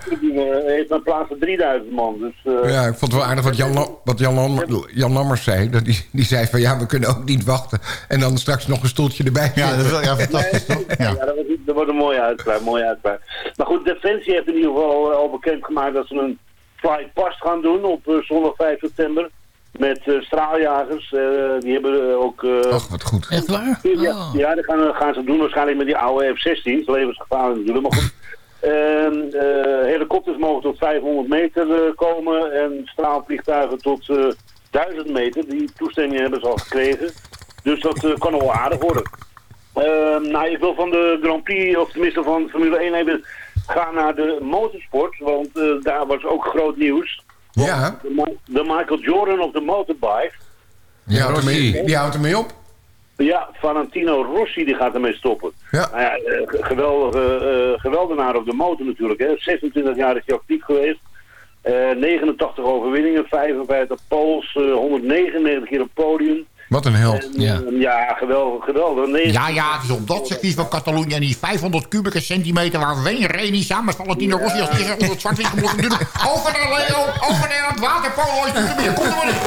Speaker 14: heeft maar plaats voor 3000 man. Dus, eh,
Speaker 9: Ja, ik vond het wel aardig wat Jan, wat Jan, Lam- Jan Lammers zei. Dat die, die zei van ja, we kunnen ook niet wachten. En dan straks nog een stoeltje erbij
Speaker 10: Ja, dat is wel ja, fantastisch toch?
Speaker 14: Ja,
Speaker 10: Ja.
Speaker 14: dat, wordt, dat wordt een mooie uitspraak, mooie uitspraak. Maar goed, Defensie heeft in ieder geval eh, al bekendgemaakt dat ze een flight past gaan doen op zondag 5 september. Met eh, straaljagers. Eh, die hebben eh, ook... eh,
Speaker 9: Och, wat goed.
Speaker 8: Echt waar?
Speaker 14: Ja,
Speaker 8: Oh.
Speaker 14: ja dat gaan, gaan ze doen waarschijnlijk met die oude F-16. Levensgevaarlijk natuurlijk, maar goed. Ehm, eh, helikopters mogen tot 500 meter eh, komen en straalvliegtuigen tot eh 1000 meter. Die toestemming hebben ze al gekregen. Dus dat kan nog wel aardig worden. Ehm, nou, ik wil van de Grand Prix, of tenminste van Formule 1 even gaan naar de motorsport. Want daar was ook groot nieuws.
Speaker 9: Ja,
Speaker 14: De, Michael Jordan op de motorbike.
Speaker 9: die houdt, ermee,
Speaker 11: Rossi.
Speaker 9: die houdt ermee op.
Speaker 14: Ja, Valentino Rossi die gaat ermee stoppen.
Speaker 9: Ja.
Speaker 14: Nou ja, eh, ge- geweldige, eh, geweldenaar op de motor natuurlijk. Hè. 26 jaar is hij actief geweest. Eh, 89 overwinningen, 55 poles, eh, 199 keer op het podium.
Speaker 9: Wat een held.
Speaker 14: En, eh, ja, geweldig, geweldig.
Speaker 10: Ja, ja, het is op dat circuit van Catalonië en die 500 kubieke centimeter waar Wayne Reni samen met Valentino Rossi als eerste onder het moeten doen. Over naar Leo, over naar het waterpolo, is het meer. Kom er maar in.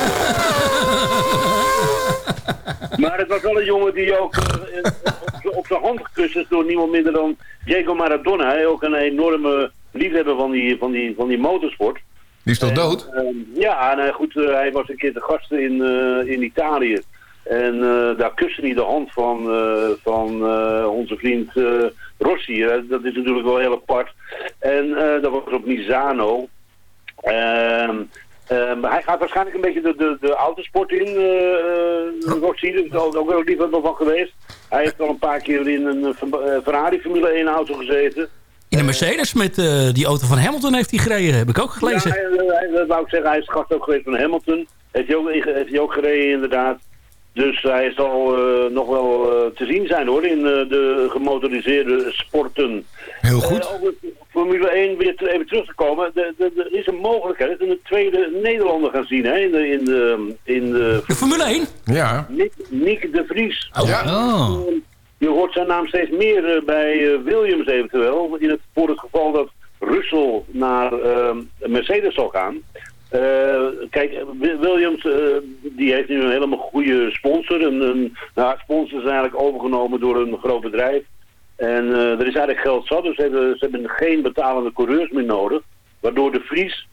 Speaker 14: Maar het was wel een jongen die ook eh, op zijn hand gekust is door niemand minder dan Diego Maradona. Hij ook een enorme liefhebber van die, van die, van die motorsport.
Speaker 9: Die is toch dood?
Speaker 14: Eh, ja, nou goed, eh, hij was een keer te gast in, eh, in Italië. En eh, daar kuste hij de hand van, van onze vriend Rossi. hè. dat is natuurlijk wel heel apart. En dat was op Misano. Ehm, ehm, hij gaat waarschijnlijk een beetje de, de, de autosport in, uh, Rossi. Daar is ook, ook wel liefhebber van geweest. Hij heeft al een paar keer in een Ferrari Formule 1 auto gezeten.
Speaker 8: In een Mercedes met eh, die auto van Hamilton heeft hij gereden. Heb ik ook gelezen.
Speaker 14: Ja, dat wou ik zeggen. Hij is gast ook geweest van Hamilton. Heeft hij ook, heeft hij ook gereden inderdaad. Dus hij zal eh, nog wel eh, te zien zijn hoor in eh, de gemotoriseerde sporten.
Speaker 9: Heel goed.
Speaker 14: Over Formule 1 weer te- even terug te komen. Er is een mogelijkheid dat we een tweede Nederlander gaan zien hè, in de, in de, in de,
Speaker 8: Formule 1?
Speaker 9: Ja.
Speaker 14: Nick, Nick de Vries.
Speaker 9: Ja.
Speaker 8: Oh.
Speaker 14: Je hoort zijn naam steeds meer eh, bij eh, Williams eventueel. In het, voor het geval dat Russell naar eh, Mercedes zal gaan. Eh, kijk, Wi- Williams die heeft nu een helemaal goede sponsor. Een, een, nou, sponsor is eigenlijk overgenomen door een groot bedrijf. En er is eigenlijk geld zat, dus ze hebben, geen betalende coureurs meer nodig. Waardoor de Vries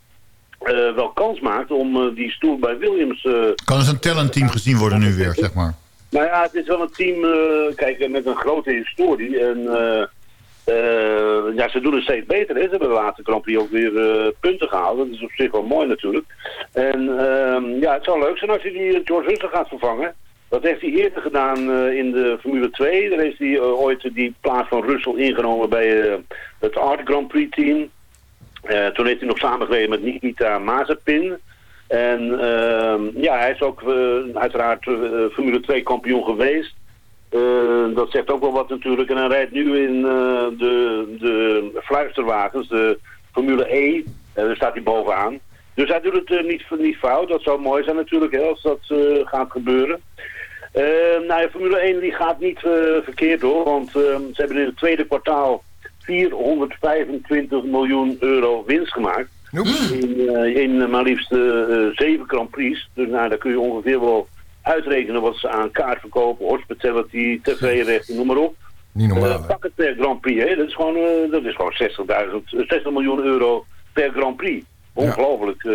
Speaker 14: wel kans maakt om die stoel bij Williams
Speaker 10: Kan dus een talentteam gezien worden nu weer, zeg maar.
Speaker 14: Nou ja, het is wel een team, eh, kijk, eh, met een grote historie. En eh, ja, ze doen het steeds beter. Hè. Ze hebben de laatste Grand Prix ook weer punten gehaald. Dat is op zich wel mooi natuurlijk. En ehm, ja, het zou leuk zijn als hij die George Russell gaat vervangen. Dat heeft hij eerder gedaan in de Formule 2. Daar heeft hij ooit die plaats van Russell ingenomen bij het Art Grand Prix team. Toen heeft hij nog samengewerkt met Nikita Mazepin. En ehm, ja, hij is ook eh, uiteraard eh, Formule 2 kampioen geweest. Eh, dat zegt ook wel wat natuurlijk. En hij rijdt nu in de, de fluisterwagens, de Formule E. Eh, daar staat hij bovenaan. Dus hij doet het niet, niet fout. Dat zou mooi zijn natuurlijk als dat gaat gebeuren. Eh, nou Formule 1 die gaat niet verkeerd hoor. Want eh, ze hebben in het tweede kwartaal 425 miljoen euro winst gemaakt. In, eh, in eh, maar liefst eh, zeven Grand Prix. Dus nou, daar kun je ongeveer wel uitrekenen wat ze aan kaart verkopen, hospitality, tv-rechten, noem maar op.
Speaker 9: Niet normaal.
Speaker 14: Pak het per Grand Prix, hè. Dat is gewoon, dat is gewoon 60.000, eh, 60 miljoen euro per Grand Prix. Ongelooflijk eh,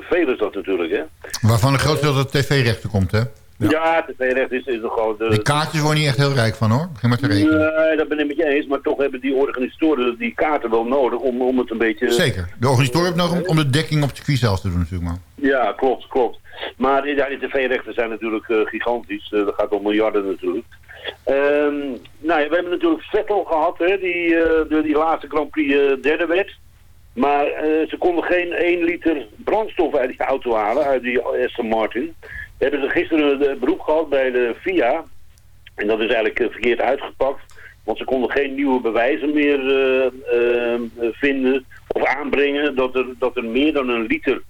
Speaker 14: veel is dat natuurlijk, hè.
Speaker 10: Waarvan een groot deel dat tv-rechten komt, hè?
Speaker 14: Ja, tv-recht is, is een grote...
Speaker 10: Die kaartjes worden niet echt heel rijk van, hoor. Begin maar te rekenen.
Speaker 14: Nee, dat ben ik met je eens. Maar toch hebben die organisatoren die kaarten wel nodig om, om het een beetje...
Speaker 10: Zeker. De organisatoren hebben nodig om, om de dekking op het circuit zelf te doen, natuurlijk, man.
Speaker 14: Ja, klopt, klopt. Maar ja, die tv-rechten zijn natuurlijk eh, gigantisch. Eh, dat gaat om miljarden natuurlijk. Ehm, nou ja, we hebben natuurlijk Vettel gehad, hè, die eh, de, die laatste Grand Prix derde werd. Maar ze konden geen 1 liter brandstof uit die auto halen, uit die Aston Martin. Hebben ze gisteren een beroep gehad bij de FIA. En dat is eigenlijk eh, verkeerd uitgepakt. Want ze konden geen nieuwe bewijzen meer eh, eh, vinden of aanbrengen dat er, dat er meer dan een liter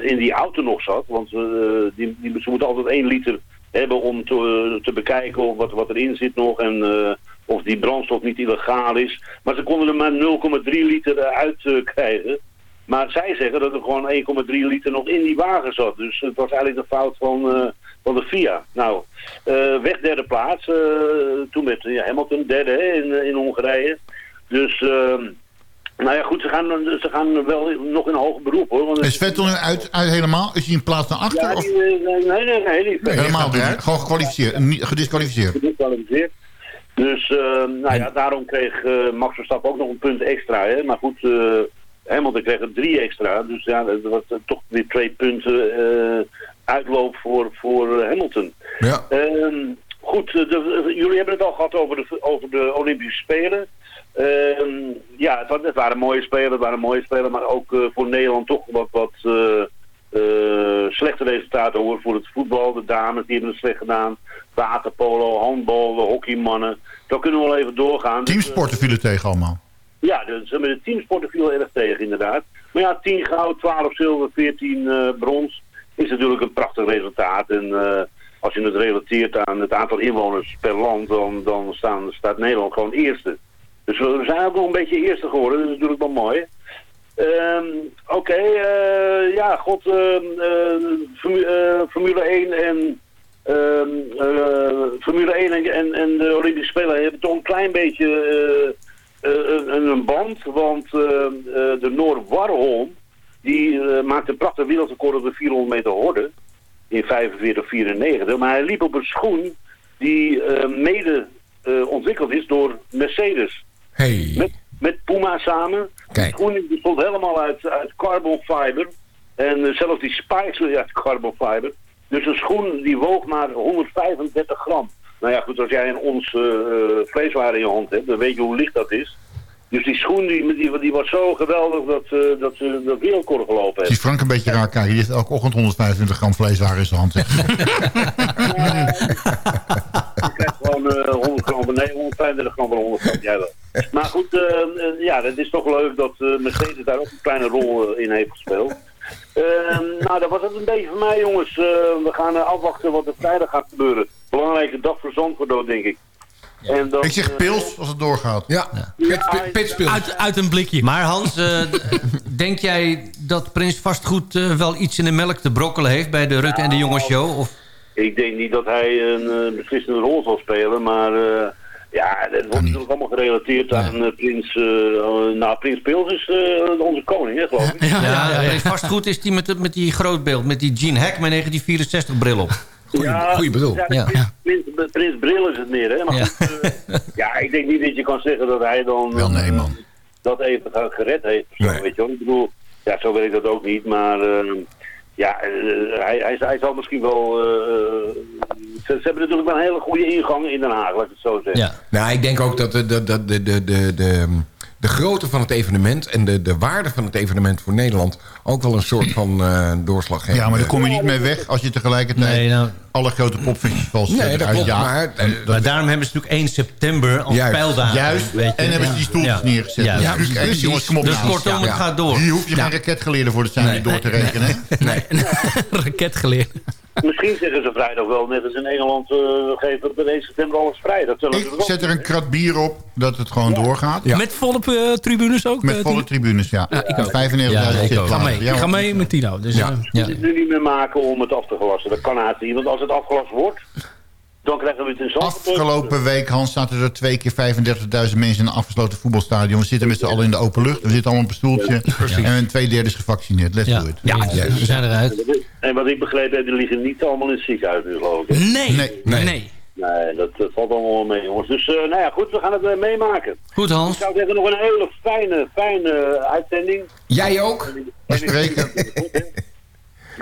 Speaker 14: in die auto nog zat. Want die, ze moeten altijd één liter hebben om te, te bekijken of wat, wat erin zit nog en of die brandstof niet illegaal is. Maar ze konden er maar 0,3 liter uit krijgen. Maar zij zeggen dat er gewoon 1,3 liter nog in die wagen zat. Dus het was eigenlijk de fout van, eh, van de FIA. Nou, eh, weg derde plaats. eh, toen met ja, Hamilton derde hè, in, in Hongarije. Dus, ehm, nou ja goed, ze gaan, ze gaan wel nog in een hoger beroep hoor. Want
Speaker 10: Is Vettel nu uit, uit helemaal? Is hij in plaats naar achter?
Speaker 14: ja,
Speaker 10: of?
Speaker 14: die, nee, nee, nee, nee, die-
Speaker 10: helemaal niet. Gewoon gekwalificeerd. Gedisqualificeerd.
Speaker 14: gedisqualificeerd. Dus eh, nou ja, daarom kreeg Max Verstappen ook nog een punt extra. Hè? Maar goed, eh Hamilton kreeg er drie extra. Dus ja, dat was eh, toch weer twee punten eh, uitloop voor, voor eh, Hamilton.
Speaker 9: Ja.
Speaker 14: Ehm, goed, de- jullie hebben het al gehad over de, over de Olympische Spelen. Ehm, ja, het, wa- het waren mooie spelen, het waren mooie spelen, maar ook voor Nederland toch wat, wat slechte resultaten hoor. Voor het voetbal, de dames, die hebben het slecht gedaan. Waterpolo, handbal, de hockeymannen. Daar kunnen we wel even doorgaan. Dus,
Speaker 10: Teamsporten vielen tegen allemaal.
Speaker 14: Ja, ze- met de teamsporten viel erg tegen inderdaad. Maar ja, 10 goud, 12 zilver, 14 eh, brons is natuurlijk een prachtig resultaat. En eh, als je het relateert aan het aantal inwoners per land, dan, dan staan, staat Nederland gewoon eerste. Dus we, zijn ook nog een beetje eerste geworden, dat is natuurlijk wel mooi. Ehm, Oké, eh, ja, god, ehm, eh, Formu- eh, Formule 1 en ehm, eh, Formule 1 en, en, de Olympische Spelen hebben toch een klein beetje een, een band. Want eh, eh, de Noor Warholm, die eh, maakt een prachtig wereldrecord op de 400 meter horde. in 45 of 94. Maar hij liep op een schoen die eh, mede eh, ontwikkeld is door Mercedes.
Speaker 9: Hey.
Speaker 14: Met, met Puma samen.
Speaker 9: Kijk.
Speaker 14: De schoen die bestond helemaal uit, uit carbon fiber. En eh, zelfs die spikes weer uit carbon fiber. Dus een schoen die woog maar 135 gram. Nou ja, goed, als jij een ons eh, eh, vleeswaren in je hand hebt, dan weet je hoe licht dat is. Dus die schoen die, die, die was zo geweldig dat, eh, dat ze dat wereldrecord gelopen
Speaker 10: Ik zie
Speaker 14: heeft.
Speaker 10: Frank een beetje raar kijken. Die heeft elke ochtend 125 gram vleeswaren in zijn hand. zeg.
Speaker 14: Je krijgt gewoon eh 100 gram van nee, 135 gram van 100 gram. Jij wel. Maar goed, ja, het is toch leuk dat Mercedes daar ook een kleine rol in heeft gespeeld. Nou, dat was het een beetje voor mij, jongens. We gaan afwachten wat er vrijdag gaat gebeuren. Belangrijke dag voor Zandvoort, denk ik. En dan,
Speaker 10: Ik zeg
Speaker 14: eh,
Speaker 10: pils als het doorgaat.
Speaker 9: Ja, pit, pitspils.
Speaker 8: Uit, uit een blikje.
Speaker 11: Maar Hans, eh, denk jij dat Prins Vastgoed eh, wel iets in de melk te brokkelen heeft... bij de Rutte en de Jongens Show? Of
Speaker 14: Ik denk niet dat hij een eh, beslissende rol zal spelen, maar eh, ja, het wordt natuurlijk allemaal gerelateerd aan Prins, nou, Prins Pils is eh, onze koning, hè, geloof ik.
Speaker 11: Ja, Prins Vastgoed is die met, met die grootbeeld, met die Gene Hackman 1964 bril op.
Speaker 14: Ja,
Speaker 9: goeie bedoel.
Speaker 14: Ja,
Speaker 11: Ja.
Speaker 14: Prins, Prins, Prins Bril is het meer, hè. Maar
Speaker 11: Ja.
Speaker 14: goed, eh, ja, ik denk niet dat je kan zeggen dat hij dan
Speaker 10: Wel nee,
Speaker 14: eh,
Speaker 10: man.
Speaker 14: dat even gered heeft. Zo,
Speaker 9: Nee.
Speaker 14: weet je wel. Ik bedoel, ja, zo weet ik dat ook niet, maar... eh, ja, hij, hij, hij zal misschien wel... ze, ze hebben natuurlijk wel een hele goede ingang in Den Haag, laat ik het zo zeggen.
Speaker 11: Ja.
Speaker 9: Nou, ik denk ook dat de, de, de, de, de, de, de, grootte van het evenement... en de, de waarde van het evenement voor Nederland... ook wel een soort van eh, doorslag heeft.
Speaker 10: Ja, maar daar kom je niet mee weg als je tegelijkertijd
Speaker 11: Nee, nou,
Speaker 10: alle grote popfestivals
Speaker 9: Nee, dat
Speaker 10: eruit
Speaker 9: klopt,
Speaker 10: jaagt.
Speaker 9: maar... eh,
Speaker 11: maar daarom hebben ze natuurlijk 1 september als
Speaker 9: Juist.
Speaker 10: Juist,
Speaker 11: weet je.
Speaker 10: en hebben ze die stoeltjes
Speaker 11: Ja.
Speaker 10: neergezet.
Speaker 11: Ja,
Speaker 10: Dus
Speaker 11: ja,
Speaker 10: jongens, kom op
Speaker 11: Dus kortom, het
Speaker 9: Ja.
Speaker 11: gaat door.
Speaker 10: Hier hoef je geen raketgeleerde voor te zijn door te rekenen.
Speaker 9: nee.
Speaker 8: Raketgeleerd.
Speaker 14: Misschien zeggen ze vrijdag wel, net als in Engeland, eh we geven op 1 september alles vrij. Dat zullen
Speaker 10: Ik zet er een krat bier op dat het gewoon doorgaat.
Speaker 8: Met volle eh, tribunes ook?
Speaker 10: Met volle tribunes, ja.
Speaker 8: Ja, ik ook.
Speaker 10: 95.000
Speaker 11: Ja, ik
Speaker 8: ga mee.
Speaker 10: Ja,
Speaker 8: Ik ga mee met Tino. Dus,
Speaker 9: Ja.
Speaker 11: Ja.
Speaker 14: het nu niet meer maken om het af te gelassen. Dat kan haast niet, want als het afgelast wordt, dan krijgen we het in Zandvoort.
Speaker 10: Afgelopen week, Hans, zaten er twee keer 35.000 mensen in een afgesloten voetbalstadion. We zitten met z'n allen in de open lucht. We zitten allemaal op een stoeltje. En twee derde is gevaccineerd. Let's
Speaker 11: Ja,
Speaker 10: do it.
Speaker 11: ja, we zijn eruit.
Speaker 14: En wat ik begrepen heb, die liggen niet allemaal in het ziekenhuis nu, geloof ik.
Speaker 8: Nee.
Speaker 10: Nee.
Speaker 8: Nee.
Speaker 9: Nee.
Speaker 14: Nee, dat, dat valt allemaal wel mee, jongens. Dus, eh, nou ja, goed, we gaan het eh, meemaken.
Speaker 11: Goed
Speaker 14: Ik
Speaker 11: Hans.
Speaker 14: zou zeggen, nog een hele fijne, fijne uitzending.
Speaker 9: Jij ook?
Speaker 10: We spreken.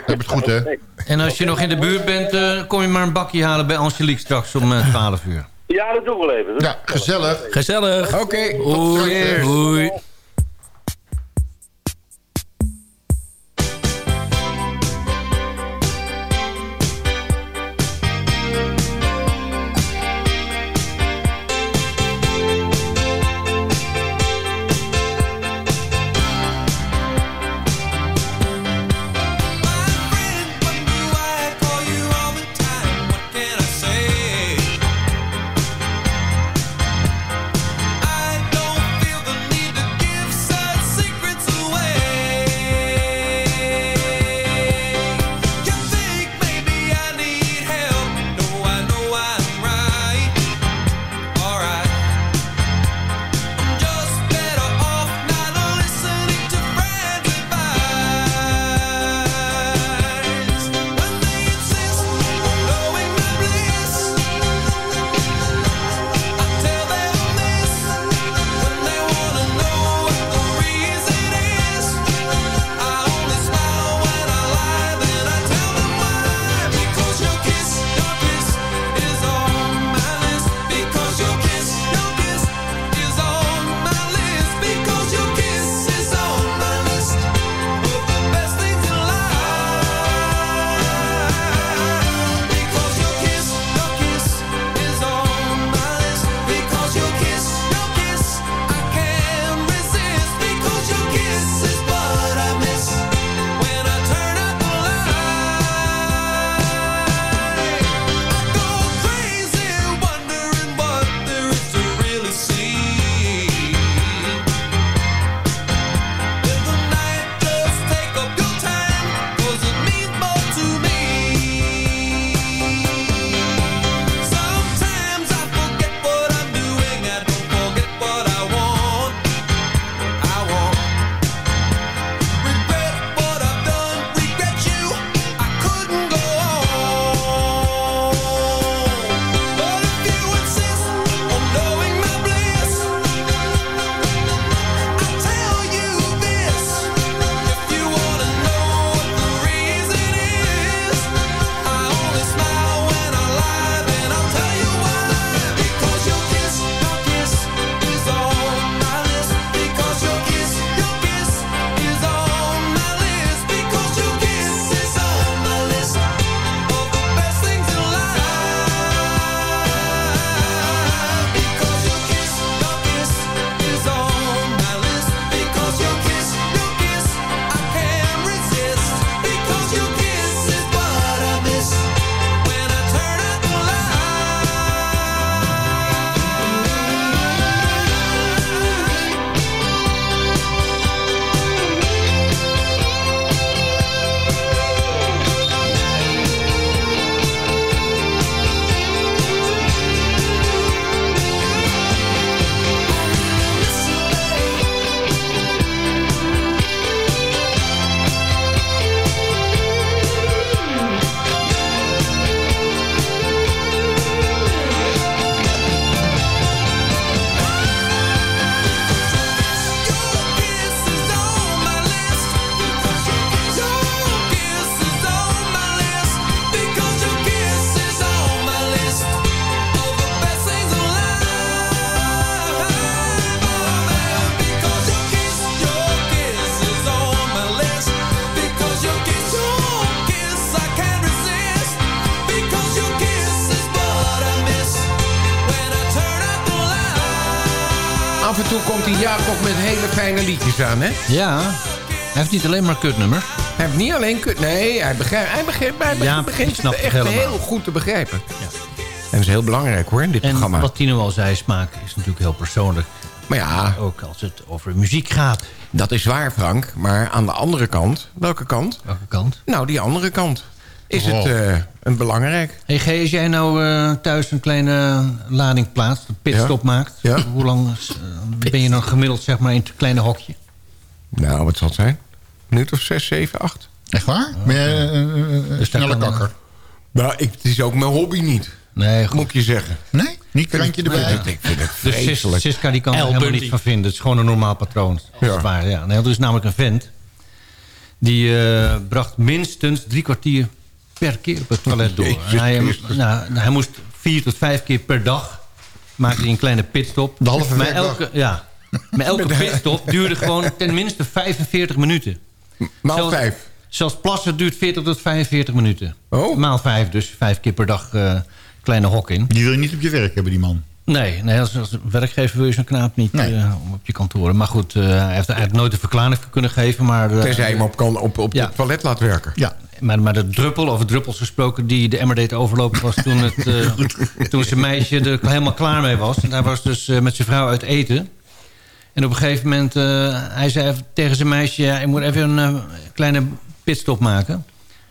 Speaker 10: Heb het goed, hè?
Speaker 11: En als je nog in de buurt bent, eh, kom je maar een bakje halen bij Angelique straks om eh, 12 uur.
Speaker 14: Ja, dat doen we wel even.
Speaker 10: Ja, gezellig.
Speaker 8: Gezellig.
Speaker 9: Oké.
Speaker 8: Oei. Oei.
Speaker 9: Fijne liedjes aan, hè?
Speaker 11: Ja, hij heeft niet alleen maar kutnummers.
Speaker 9: Hij heeft niet alleen kut... Nee, hij, begrijpt, hij, begrijpt, hij
Speaker 11: Ja,
Speaker 9: het echt
Speaker 11: helemaal.
Speaker 9: heel goed te begrijpen. En dat is heel belangrijk hoor, in dit
Speaker 11: En
Speaker 9: programma.
Speaker 11: wat Tino al zei, smaak is natuurlijk heel persoonlijk.
Speaker 9: Maar ja,
Speaker 11: Ook als het over muziek gaat.
Speaker 9: dat is waar Frank. Maar aan de andere kant, welke kant?
Speaker 11: Welke kant?
Speaker 9: Nou, die andere kant. Is
Speaker 10: Oh.
Speaker 9: het eh, een belangrijk?
Speaker 11: Hey G, als jij nou eh, thuis een kleine lading plaatst, een pitstop maakt...
Speaker 9: Ja.
Speaker 11: hoe lang eh, ben je dan gemiddeld zeg maar, in het kleine hokje?
Speaker 9: Nou, wat zal het zijn? Een minuut of zes, zeven, acht?
Speaker 10: Echt waar?
Speaker 11: Dus
Speaker 10: snelle kakker?
Speaker 9: Nou, ik, het is ook mijn hobby niet.
Speaker 11: Nee, goed.
Speaker 9: Moet ik je zeggen.
Speaker 10: Nee? Niet krantje erbij?
Speaker 9: Nee, ik vind het
Speaker 11: Dus Sis-
Speaker 9: vreselijk.
Speaker 11: Siska die kan er
Speaker 8: El
Speaker 11: helemaal niets van vinden. Het is gewoon een normaal patroon. Als
Speaker 9: Ja.
Speaker 11: het ware, ja. Nee, er is namelijk een vent... die eh, bracht minstens drie kwartier per keer op het toilet door. Hij,
Speaker 9: Christus.
Speaker 11: nou, hij moest vier tot vijf keer per dag... maakte hij een kleine pitstop.
Speaker 10: De halve
Speaker 11: maar elke, ja, maar elke pitstop duurde gewoon ten minste 45 minuten.
Speaker 9: Maal
Speaker 11: Zelfs-
Speaker 9: vijf.
Speaker 11: Zelfs plassen duurt 40 tot 45 minuten.
Speaker 9: Oh.
Speaker 11: Maal vijf, dus vijf keer per dag eh, kleine hok in.
Speaker 10: Die wil je niet op je werk hebben, die man.
Speaker 11: Nee, nee als, als werkgever wil je zo'n knaap niet
Speaker 10: Nee.
Speaker 11: eh, op je kantoor. Maar goed, eh, hij heeft eigenlijk nooit een verklaring kunnen geven. Maar, eh,
Speaker 9: Tenzij je hem op, kan, op, op
Speaker 11: Ja.
Speaker 9: het toilet laat werken.
Speaker 10: Ja.
Speaker 11: Maar, maar de druppel, over druppels gesproken, die de emmer deed overlopen... was toen, het, eh, toen zijn meisje er helemaal klaar mee was. En hij was dus eh, met zijn vrouw uit eten. En op een gegeven moment, eh, hij zei tegen zijn meisje... Ja, ik moet even een kleine pitstop maken.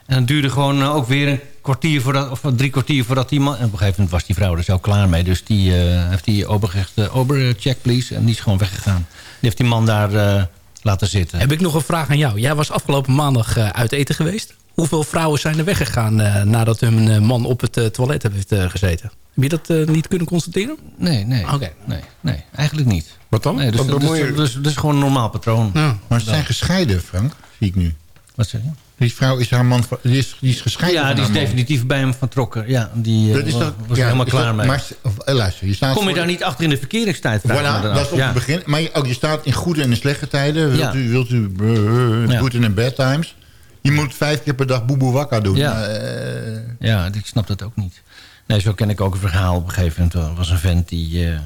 Speaker 11: En het duurde gewoon ook weer een kwartier voordat, of drie kwartier voordat die man... En op een gegeven moment was die vrouw er zo klaar mee. Dus die eh, heeft die ober gezegd, ober, check please. En die is gewoon weggegaan. Die heeft die man daar eh, laten zitten.
Speaker 8: Heb ik nog een vraag aan jou. Jij was afgelopen maandag eh, uit eten geweest. Hoeveel vrouwen zijn er weggegaan eh, nadat hun eh, man op het eh, toilet heeft gezeten? Heb je dat niet kunnen constateren?
Speaker 11: Nee, nee.
Speaker 8: Oké.
Speaker 11: nee, nee, eigenlijk niet.
Speaker 9: Wat dan?
Speaker 11: Nee, dus,
Speaker 9: Wat
Speaker 11: dat, dus,
Speaker 9: je-
Speaker 11: dus, dus gewoon een normaal patroon.
Speaker 10: Maar ze zijn gescheiden, Frank. Zie ik nu.
Speaker 11: Wat zeg je?
Speaker 10: Die vrouw is haar man... Die is, die is gescheiden
Speaker 11: Ja, die is definitief bij hem vertrokken. Ja, die eh,
Speaker 10: Dat is
Speaker 11: was
Speaker 10: ja,
Speaker 11: er helemaal
Speaker 10: is
Speaker 11: klaar
Speaker 10: dat-
Speaker 11: mee.
Speaker 10: Maar of, luister, je staat
Speaker 11: Kom je
Speaker 10: voor-
Speaker 11: daar niet achter in de verkeringstijd?
Speaker 10: Voilà, dat is op
Speaker 11: ja.
Speaker 10: het begin. Maar je, ook, je staat in goede en in slechte tijden. Wilt
Speaker 11: Ja.
Speaker 10: u, wilt u uh,
Speaker 11: Ja.
Speaker 10: good en bad times. Je moet vijf keer per dag boeboe wakka doen.
Speaker 11: Ja.
Speaker 10: Eh,
Speaker 11: Ja, ik snap dat ook niet. Nee, zo ken ik ook een verhaal op een gegeven moment. Was een vent die... eh,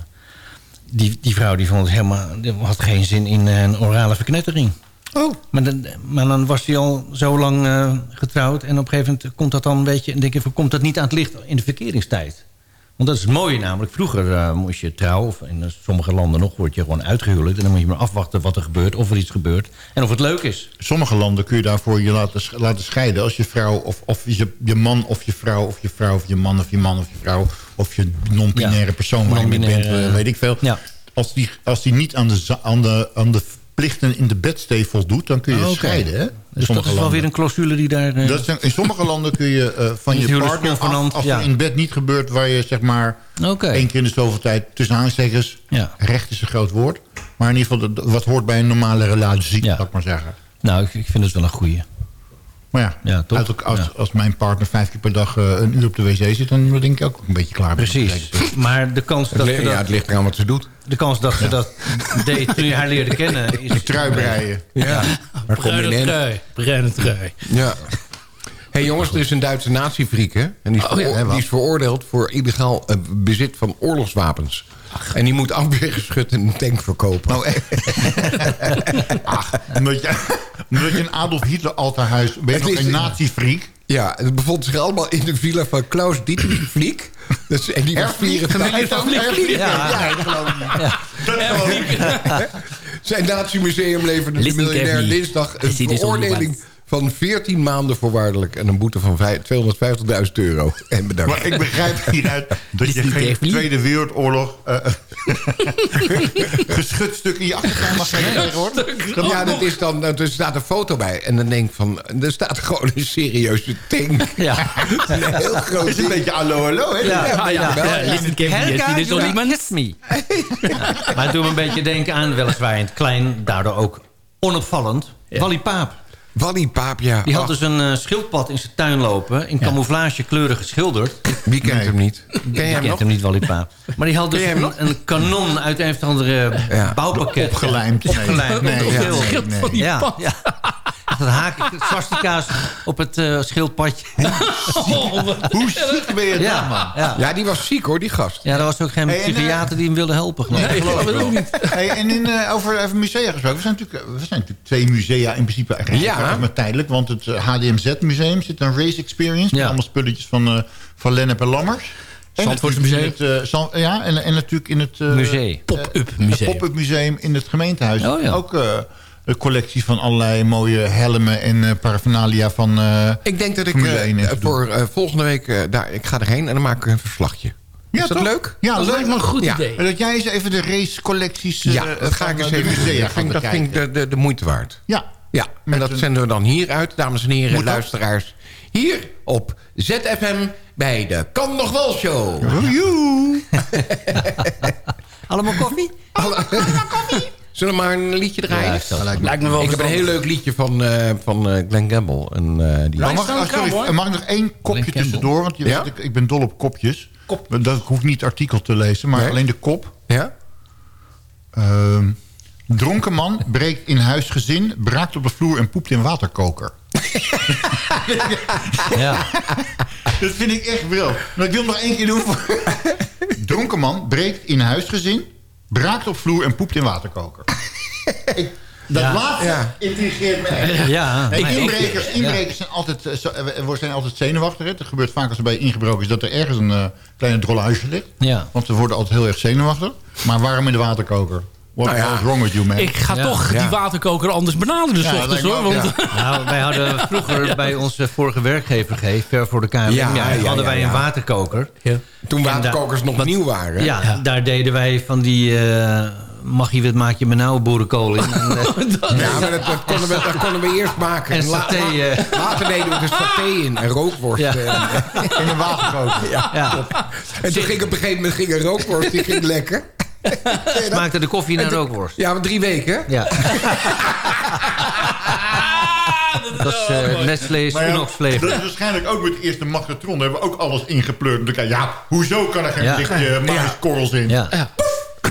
Speaker 11: die, die vrouw die vond het helemaal, die had geen zin in eh, een orale verknettering.
Speaker 10: Oh.
Speaker 11: Maar dan, maar dan was hij al zo lang getrouwd. En op een gegeven moment komt dat dan een beetje... En denk je, komt dat niet aan het licht in de verkeringstijd? Want dat is het mooie namelijk. Vroeger eh, moest je trouwen, of in sommige landen nog... word je gewoon uitgehuwelijkd. En dan moet je maar afwachten wat er gebeurt, of er iets gebeurt. En of het leuk is.
Speaker 10: sommige landen kun je daarvoor je laten, laten scheiden. Als je vrouw of, of je, je man of je vrouw of je vrouw of je man of je man of je vrouw... of je non-binaire
Speaker 11: Ja.
Speaker 10: persoon waar je mee bent, eh, weet ik veel.
Speaker 11: Ja.
Speaker 10: Als, die, als die niet aan de, aan, de, aan de plichten in de bedstee voldoet... dan kun je
Speaker 11: oké.
Speaker 10: scheiden, hè?
Speaker 11: Dus dat is wel
Speaker 10: landen.
Speaker 11: weer een clausule die daar... eh,
Speaker 10: Dat zijn, in sommige landen kun je eh, van je partner af, als
Speaker 11: ja.
Speaker 10: er in bed niet gebeurt... waar je zeg maar één keer in de zoveel tijd... tussen aanstekers,
Speaker 11: Ja.
Speaker 10: recht is een groot woord... maar in ieder geval dat- wat hoort bij een normale relatie,
Speaker 11: Ja.
Speaker 10: zou ik maar zeggen.
Speaker 11: Nou, ik, ik vind het wel een goeie.
Speaker 10: Maar ja,
Speaker 11: Ja, toch?
Speaker 10: uit- als,
Speaker 11: Ja.
Speaker 10: als mijn partner vijf keer per dag eh, een uur op de wc zit... dan denk ik ook een beetje klaar.
Speaker 11: Precies. Maar de kans
Speaker 9: Het,
Speaker 11: dat
Speaker 9: ja, het ligt eraan wat ze doet.
Speaker 11: De kans dat, ze dat deed toen je haar leerde kennen... Is,
Speaker 10: trui breien.
Speaker 9: Ja.
Speaker 8: Bruine
Speaker 9: in?
Speaker 8: trui. Bruine trui.
Speaker 9: Ja. hey jongens, er is een Duitse nazi-freak, hè? En die is,
Speaker 8: Oh ja,
Speaker 9: die is veroordeeld voor illegaal eh, bezit van oorlogswapens. En die moet afweergeschut in een tank verkopen.
Speaker 10: Nou, echt. Ach, omdat je, omdat je een Adolf Hitler alterhuis... ben je
Speaker 9: Het
Speaker 10: nog
Speaker 9: is-
Speaker 10: een nazi-freak?
Speaker 9: Ja, het bevond zich allemaal in de villa van Klaus Dietrich Vliek. Dus, en die was 84.
Speaker 11: Ja.
Speaker 10: Nee, dat geloof ik niet. Dat geloof ik niet.
Speaker 9: Zijn nazi-museum leverde de miljonair dinsdag een veroordeling. Van 14 maanden voorwaardelijk... en een boete van vij- 250.000 euro. En bedankt.
Speaker 10: Maar ik begrijp hieruit dat je geen. Tweede Wereldoorlog... eh, geschut stuk in je mag.
Speaker 9: Ja, dat is dan, er staat een foto bij. En dan denk ik van, er staat gewoon een serieuze tank.
Speaker 11: Ja.
Speaker 9: Een heel groot
Speaker 10: Het is een beetje hallo hallo, hè?
Speaker 11: Ja,
Speaker 9: Ja,
Speaker 11: ja.
Speaker 8: Listen dit is nog
Speaker 11: me. Maar het doet me een beetje denken aan, weliswaar in het klein... daardoor ook onopvallend, Wally Paap.
Speaker 9: Wally Paap, ja.
Speaker 11: Die had dus een eh, schildpad in zijn tuin lopen... in camouflage kleuren geschilderd.
Speaker 9: Wie kent
Speaker 10: Nee.
Speaker 9: hem niet? Ken
Speaker 11: Je
Speaker 9: hem
Speaker 11: kent
Speaker 9: nog?
Speaker 11: hem niet, Wally Paap. Maar die had dus een, een kanon uit een of andere
Speaker 9: Ja.
Speaker 11: bouwpakket.
Speaker 10: Opgelijmd. Nee.
Speaker 11: Opgelijmd.
Speaker 10: Nee,
Speaker 11: Op
Speaker 10: ja,
Speaker 11: veel.
Speaker 10: nee, nee.
Speaker 11: Ja, ja. Dat haak ik swastika's op het eh, schildpadje.
Speaker 10: Hoe ziek ben je dan,
Speaker 11: Ja,
Speaker 10: man?
Speaker 11: ja.
Speaker 9: Ja, die was ziek hoor, die gast.
Speaker 11: Ja, er was ook geen
Speaker 10: Hey, en, eh,
Speaker 11: psychiater die hem wilde helpen. geloof ik.
Speaker 10: Nee, geloof ik wel. Hey, en in, eh, over, over musea gesproken. We zijn, natuurlijk, we zijn natuurlijk twee musea in principe eigenlijk
Speaker 9: Ja.
Speaker 10: maar tijdelijk. Want het eh, HDMZ-museum zit een race experience. Met allemaal spulletjes van, eh van Lennep en Lammers. En
Speaker 8: Zandvoortsmuseum.
Speaker 10: natuurlijk in Het, eh, Zand- ja, en, en natuurlijk in het... eh,
Speaker 11: Museum.
Speaker 8: Pop-up museum.
Speaker 10: pop-up museum in het gemeentehuis.
Speaker 11: Oh, ja.
Speaker 10: Ook eh, een collectie van allerlei mooie helmen en eh, paraphernalia van... eh,
Speaker 9: Ik denk dat ik eh,
Speaker 10: 1 heeft te
Speaker 9: voor eh, volgende week... eh, daar, ik ga erheen en dan maak ik een verslagje.
Speaker 10: Ja,
Speaker 9: is dat
Speaker 10: toch?
Speaker 9: leuk?
Speaker 10: Ja,
Speaker 8: Dat
Speaker 10: leuk.
Speaker 8: lijkt me een goed
Speaker 9: Ja.
Speaker 8: idee.
Speaker 10: En dat jij eens even de racecollecties eh
Speaker 9: Ja, dat ga
Speaker 10: van,
Speaker 9: ik eens even
Speaker 10: musea
Speaker 9: Dat vind, ik-
Speaker 10: gaan
Speaker 9: dat vind ik
Speaker 10: bekijken.
Speaker 9: de, de, de moeite waard.
Speaker 10: Ja,
Speaker 9: Ja, en dat
Speaker 10: een-
Speaker 9: zenden we dan hier uit, dames en heren,
Speaker 10: Moet dat?
Speaker 9: luisteraars. Hier op ZFM bij de Kan Nog Wel Show.
Speaker 11: Allemaal koffie?
Speaker 9: Zullen we maar een liedje draaien?
Speaker 11: Ja, dat
Speaker 8: Lijkt me wel
Speaker 9: ik heb een heel leuk liedje van, eh van eh, Glenn Gamble. En, eh, die
Speaker 10: Maar mag, ah, sorry, mag ik nog één kopje tussendoor? Want je
Speaker 9: Ja?
Speaker 10: weet, ik, ik ben dol op kopjes. Dat, ik hoef niet artikel te lezen, maar
Speaker 9: Nee.
Speaker 10: alleen de kop.
Speaker 9: Ja?
Speaker 10: Ehm, dronken man breekt in huisgezin, braakt op de vloer en poept in waterkoker.
Speaker 11: Ja.
Speaker 10: Dat vind ik echt briljant. Maar ik wil nog één keer doen. Voor... Dronken man breekt in huisgezin, braakt op vloer en poept in waterkoker. Ik- dat
Speaker 11: Ja.
Speaker 10: laatste
Speaker 9: Ja.
Speaker 10: intrigeert me echt.
Speaker 11: Ja.
Speaker 10: Nee, inbrekers inbrekers zijn, altijd, eh, zo- eh, zijn altijd zenuwachtig. Het gebeurt vaak als er bij ingebroken is dat er ergens een eh, kleine drolle huisje ligt.
Speaker 11: Ja.
Speaker 10: Want ze worden altijd heel erg zenuwachtig. Maar waarom in de waterkoker? What
Speaker 9: Nou ja.
Speaker 10: is wrong with you, man?
Speaker 8: Ik ga
Speaker 11: Ja.
Speaker 8: toch
Speaker 9: Ja.
Speaker 8: die waterkoker anders benaderen,
Speaker 10: Ja,
Speaker 8: ochtends
Speaker 10: me
Speaker 8: hoor. Want,
Speaker 11: Nou, wij hadden vroeger bij onze vorige werkgever, G, ver voor de KMM,
Speaker 9: Ja,
Speaker 11: ja,
Speaker 9: ja,
Speaker 11: hadden wij
Speaker 9: ja.
Speaker 11: een waterkoker.
Speaker 9: Toen
Speaker 11: En
Speaker 9: waterkokers nog
Speaker 11: wat-
Speaker 9: nieuw waren.
Speaker 11: Ja, daar deden wij van die... eh, mag je wat maak je met nou boerenkool in? En, eh,
Speaker 9: Ja, maar dat, dat, konden we, dat konden we eerst maken.
Speaker 11: En saté,
Speaker 9: la-
Speaker 11: eh.
Speaker 9: Later deden we er saté in en rookworst.
Speaker 11: Ja.
Speaker 9: En,
Speaker 10: In een waterkoker.
Speaker 11: ja,
Speaker 9: en toen ging op een gegeven moment ging een rookworst, die ging lekker.
Speaker 11: Smaakte de koffie naar rookworst.
Speaker 9: Ja, maar drie weken.
Speaker 11: Ja. Dat is eh Nestlé
Speaker 10: Maar ja, dat is waarschijnlijk ook met de eerste magnetron. Daar hebben we ook alles ingepleurd. Dan kan- Ja, hoezo kan er geen
Speaker 11: Ja.
Speaker 10: blikje maiskorrels in?
Speaker 11: Ja.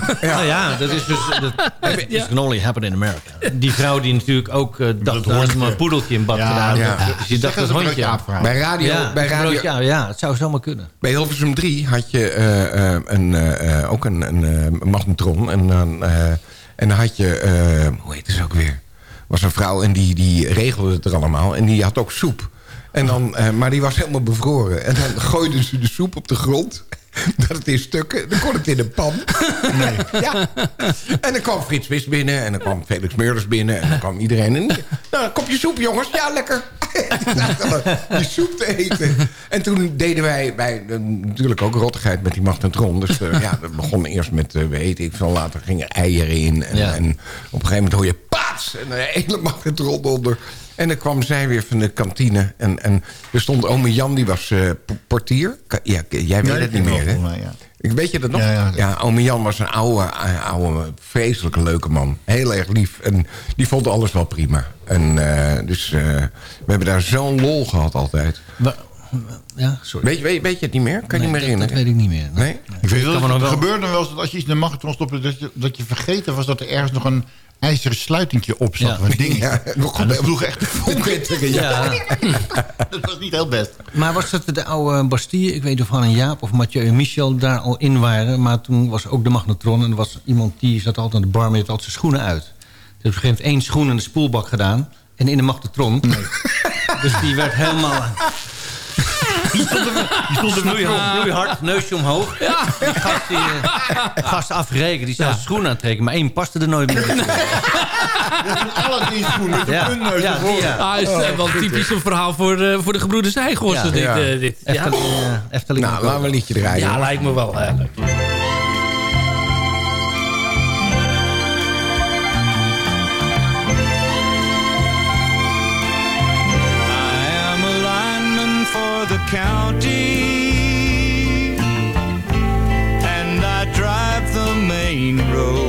Speaker 11: Nou ja, dat is dus... Dat this can only happen in America. Die vrouw die natuurlijk ook eh, dacht...
Speaker 10: Dat
Speaker 11: had een poedeltje in bad
Speaker 10: Ja,
Speaker 11: gedaan.
Speaker 10: ja.
Speaker 11: Dus die dacht dat
Speaker 10: een
Speaker 11: hondje...
Speaker 9: Bij radio,
Speaker 11: Ja,
Speaker 9: bij, radio
Speaker 11: ja, ja, het zou zomaar kunnen.
Speaker 9: bij Hilversum 3 had je eh, eh, een, eh, eh, ook een, een magnetron. En dan, eh, en dan had je... eh, hoe heet het ook weer? was een vrouw en die, die regelde het er allemaal. En die had ook soep. En dan, eh, maar die was helemaal bevroren. En dan gooiden ze de soep op de grond. Dat het in stukken. Dan kon het in een pan. Nee. Ja. En dan kwam Frits Wist binnen. En dan kwam Felix Meurders binnen. En dan kwam iedereen. En, nou, een kopje soep, jongens. Ja, lekker. die soep te eten. En toen deden wij, wij eh, natuurlijk ook rottigheid met die magnetron. Dus eh, ja, dat begon eerst met, eh, weet ik veel, later gingen eieren in. En,
Speaker 11: Ja.
Speaker 9: en op een gegeven moment hoor je paats! En een hele magnetron onder. En dan kwam zij weer van de kantine. En, en er stond ome Jan, die was eh, portier. Ka- Ja, jij weet het niet meer, hè?
Speaker 10: ja.
Speaker 9: Weet je dat nog?
Speaker 10: Ja, ja.
Speaker 9: ja, ome Jan was een oude, oude, vreselijke leuke man. Heel erg lief. En die vond alles wel prima. En eh, dus eh, we hebben daar zo'n lol gehad altijd.
Speaker 11: Maar, ja, sorry.
Speaker 9: Weet je, weet, weet je het niet meer? Kan je
Speaker 11: Nee,
Speaker 9: niet meer
Speaker 11: dat-
Speaker 9: herinneren?
Speaker 11: Dat weet ik niet meer.
Speaker 9: Nee?
Speaker 10: Ik weet wel,
Speaker 11: kan me nog
Speaker 10: het
Speaker 11: wel-
Speaker 10: gebeurde wel eens dat als je iets in de magnetron stopte... Dat je, dat je vergeten was dat er ergens nog een ijzeren sluitingje op zat.
Speaker 11: Ja.
Speaker 10: Een ding.
Speaker 9: Ja,
Speaker 10: dat vroeg echt
Speaker 9: Ontwitteren, ja.
Speaker 11: Ja.
Speaker 10: Dat was niet heel best.
Speaker 11: Maar was dat de oude Bastille? Ik weet niet of Han en Jaap of Mathieu en Michel daar al in waren. Maar toen was ook de magnetron. En er was iemand die zat altijd aan de bar met altijd zijn schoenen uit. Dus op een gegeven moment één schoen in de spoelbak gedaan. En in de magnetron. Dus die werd helemaal... Die stond er vloeihard, neusje omhoog. Ja. Die gast, die, eh, gast afrekenen, die zou zijn schoenen aantrekken. Maar één paste er nooit meer.
Speaker 10: Alles in schoen met een
Speaker 11: Ja.
Speaker 10: puntneus
Speaker 11: Ja,
Speaker 10: ervoor.
Speaker 11: die, ja.
Speaker 8: Ah, is eh, wel typisch een verhaal voor, eh, voor de gebroeders Zijgos.
Speaker 11: Ja.
Speaker 8: dit,
Speaker 9: Ja.
Speaker 8: eh, dit. Ja.
Speaker 11: Efteling, eh, Efteling.
Speaker 9: Nou, laten we een liedje draaien.
Speaker 8: ja, lijkt me wel. leuk.
Speaker 15: I am a lineman for the county, Main road.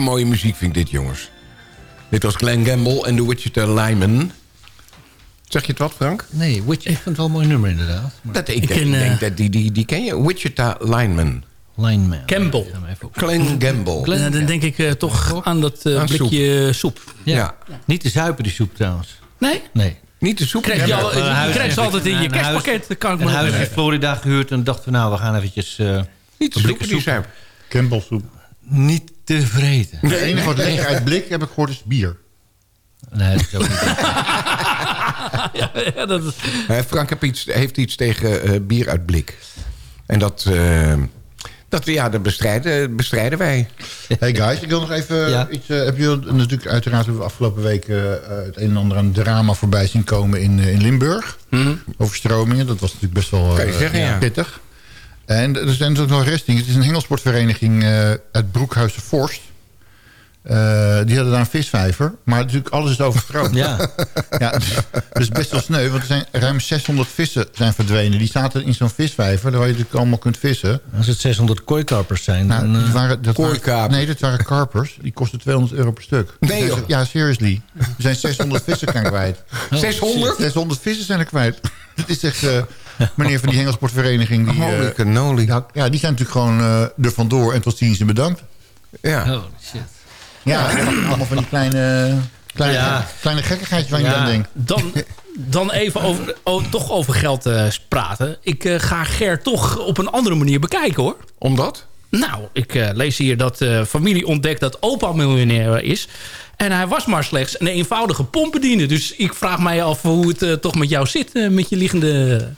Speaker 9: Zulke mooie muziek vind ik dit, jongens. Dit was Glenn Gamble en de Wichita Lineman. Zeg je het wat, Frank?
Speaker 11: Nee, Witch, ik vind het wel een mooi nummer inderdaad. Maar-
Speaker 9: Dat, ik,
Speaker 8: Ik
Speaker 9: denk,
Speaker 8: ken,
Speaker 9: ik denk
Speaker 8: eh,
Speaker 9: dat die, die, die ken je. Wichita Lineman.
Speaker 11: Lineman.
Speaker 8: Campbell.
Speaker 9: Glenn Gamble.
Speaker 8: Ja, dan denk ik eh, toch aan dat eh,
Speaker 9: Aan soep.
Speaker 8: blikje soep.
Speaker 11: Ja.
Speaker 9: Ja.
Speaker 11: Niet te zuipen die soep trouwens.
Speaker 8: Nee?
Speaker 11: Nee.
Speaker 9: Niet de soep.
Speaker 8: Krijg je, al,
Speaker 11: huis-
Speaker 8: krijgt ze altijd in je
Speaker 11: huis-
Speaker 8: kerstpakket. Dat kan ik
Speaker 11: Een huis in. Florida gehuurd en dachten we nou, we gaan eventjes eh,
Speaker 9: Niet de soep, die zijn.
Speaker 10: Campbellsoep.
Speaker 11: niet te vreten.
Speaker 10: Het enige wat lekker uit blik heb ik gehoord is bier.
Speaker 11: Nee, dat is ook niet.
Speaker 8: Ja, dat is-
Speaker 9: Eh, Frank heeft iets, heeft iets tegen eh, bier uit blik. En dat, eh, dat ja, dat bestrijden, bestrijden wij.
Speaker 10: Hey guys, ik wil nog even
Speaker 11: Ja.
Speaker 10: iets... eh heb je natuurlijk uiteraard hebben we afgelopen week eh, het een en ander aan drama voorbij zien komen in, in Limburg. Overstromingen, dat was natuurlijk best wel
Speaker 9: Mhm. Kan je
Speaker 10: eh,
Speaker 9: zeggen, ja.
Speaker 10: pittig. En er zijn natuurlijk nog restingen. Het is een hengelsportvereniging eh, uit Broekhuizen Forst. Eh, die hadden daar een visvijver. Maar natuurlijk alles is overstroomd.
Speaker 11: Ja.
Speaker 10: Ja, dus, dus best wel sneu. Want er zijn ruim 600 vissen zijn verdwenen. Die zaten in zo'n visvijver. Waar je natuurlijk allemaal kunt vissen.
Speaker 11: Als het 600 kooikarpers zijn,
Speaker 10: Nou,
Speaker 11: dan... eh,
Speaker 10: waren, dat waren, nee, dat waren karpers. Die kosten 200 euro per stuk.
Speaker 9: Nee, joh.
Speaker 10: Ja, seriously. Er zijn 600 vissen kwijt.
Speaker 9: 600?
Speaker 10: 600 vissen zijn er kwijt. Dat is echt eh, meneer van die hengelsportvereniging. Die,
Speaker 9: Holy
Speaker 10: eh,
Speaker 9: cannoli.
Speaker 10: ja, ja, die zijn natuurlijk gewoon eh er vandoor. En tot ziens en bedankt.
Speaker 9: Ja.
Speaker 11: Holy shit.
Speaker 10: Ja, allemaal van die kleine, kleine,
Speaker 11: Ja.
Speaker 10: kleine gekkigheidjes waar je
Speaker 11: Ja.
Speaker 10: aan denkt.
Speaker 8: Dan, dan even over, oh, toch over geld eh, praten. Ik eh, ga Ger toch op een andere manier bekijken hoor.
Speaker 9: Omdat?
Speaker 8: Nou, ik eh, lees hier dat familie ontdekt dat opa miljonair is. En hij was maar slechts een eenvoudige pompbediende. Dus ik vraag mij af hoe het toch met jou zit met je liggende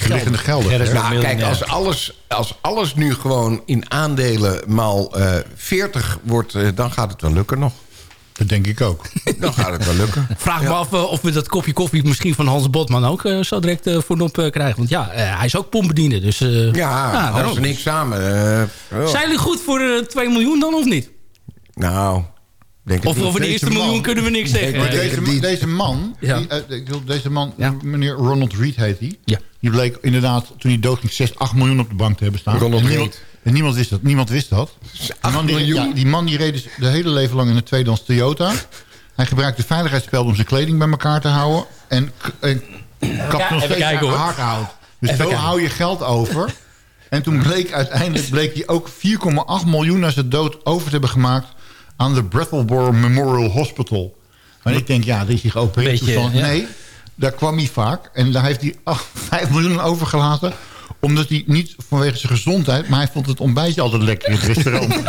Speaker 8: geld.
Speaker 10: Liggende gelden.
Speaker 9: Nou, kijk, als alles, als alles nu gewoon in aandelen maal eh 40 wordt... eh, dan gaat het wel lukken nog.
Speaker 10: Dat denk ik ook.
Speaker 9: Dan gaat het wel lukken.
Speaker 8: Vraag me af eh, of we dat kopje koffie misschien van Hans Botman ook zo direct eh, voor op eh, krijgen. Want ja, eh, hij is ook pompbediende. Dus, eh,
Speaker 9: Ja,
Speaker 8: daarom.
Speaker 9: Hans en ik samen. eh, oh.
Speaker 8: Zijn jullie goed voor eh 2 miljoen dan of niet?
Speaker 9: Nou, denk
Speaker 8: Of over de eerste miljoen
Speaker 10: man-
Speaker 8: kunnen we niks zeggen.
Speaker 10: Maar deze, deze man,
Speaker 8: Ja.
Speaker 10: die, eh, deze man
Speaker 8: Ja.
Speaker 10: meneer Ronald Reed heet hij.
Speaker 8: Ja.
Speaker 10: Die bleek inderdaad, toen hij dood ging, 6, 8 miljoen op de bank te hebben staan.
Speaker 9: Ronald
Speaker 10: en
Speaker 9: Reed.
Speaker 10: niemand, en niemand wist dat. Niemand wist dat. Die
Speaker 9: 8
Speaker 10: man, die,
Speaker 9: miljoen?
Speaker 10: ja, die man die reed dus de hele leven lang in een tweedehands Toyota. Hij gebruikte veiligheidsspelden om zijn kleding bij elkaar te houden. En, en kapte nog steeds
Speaker 8: kijken, hoor.
Speaker 10: haar hout. Dus
Speaker 8: Even
Speaker 10: zo
Speaker 8: kijken.
Speaker 10: hou je geld over. En toen bleek uiteindelijk bleek hij ook 4,8 miljoen na zijn dood over te hebben gemaakt aan de Brattleboro Memorial Hospital. Maar ik denk, ja, die is hij geopereerd.
Speaker 11: Beetje,
Speaker 10: toestand.
Speaker 11: ja.
Speaker 10: Nee, daar kwam hij vaak. En daar heeft hij 8, 5 miljoen aan overgelaten. Omdat hij niet vanwege zijn gezondheid... maar hij vond het ontbijtje altijd lekker in het restaurant.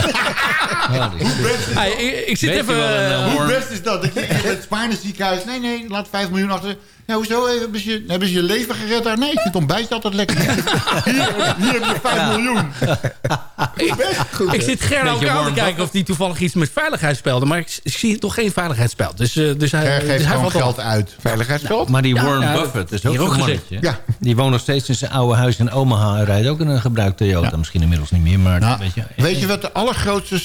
Speaker 8: Hey, ik, ik zit
Speaker 11: Weet je
Speaker 8: even...
Speaker 11: een, eh,
Speaker 8: eh,
Speaker 10: Hoe best is dat? Lig in het Spaarne ziekenhuis. Nee, nee, laat 5 miljoen achter. Ja, hoezo? Hebben ze, je- hebben ze je leven gered daar? Nee, ik vind het ontbijtje altijd lekker. Hier, hier heb je 5 miljoen.
Speaker 8: ik zit Ger ook aan te kijken of hij toevallig iets met veiligheid speelde. Maar ik, zie toch geen veiligheidsspel. Dus, eh, dus hij,
Speaker 10: Er
Speaker 8: dus
Speaker 10: geeft
Speaker 8: hij
Speaker 10: gewoon
Speaker 8: valt
Speaker 10: geld
Speaker 8: op.
Speaker 10: uit.
Speaker 9: Veiligheidsspel?
Speaker 11: Maar die
Speaker 8: Ja,
Speaker 11: Warren
Speaker 8: ja,
Speaker 11: Buffett is ook
Speaker 8: gezegd.
Speaker 10: Ja.
Speaker 11: Die woont nog steeds in zijn oude huis in Omaha. Hij rijdt ook in een gebruikt Toyota.
Speaker 10: Ja.
Speaker 11: Misschien inmiddels niet meer, maar
Speaker 10: Nou,
Speaker 11: weet je.
Speaker 10: weet je wat de allergrootste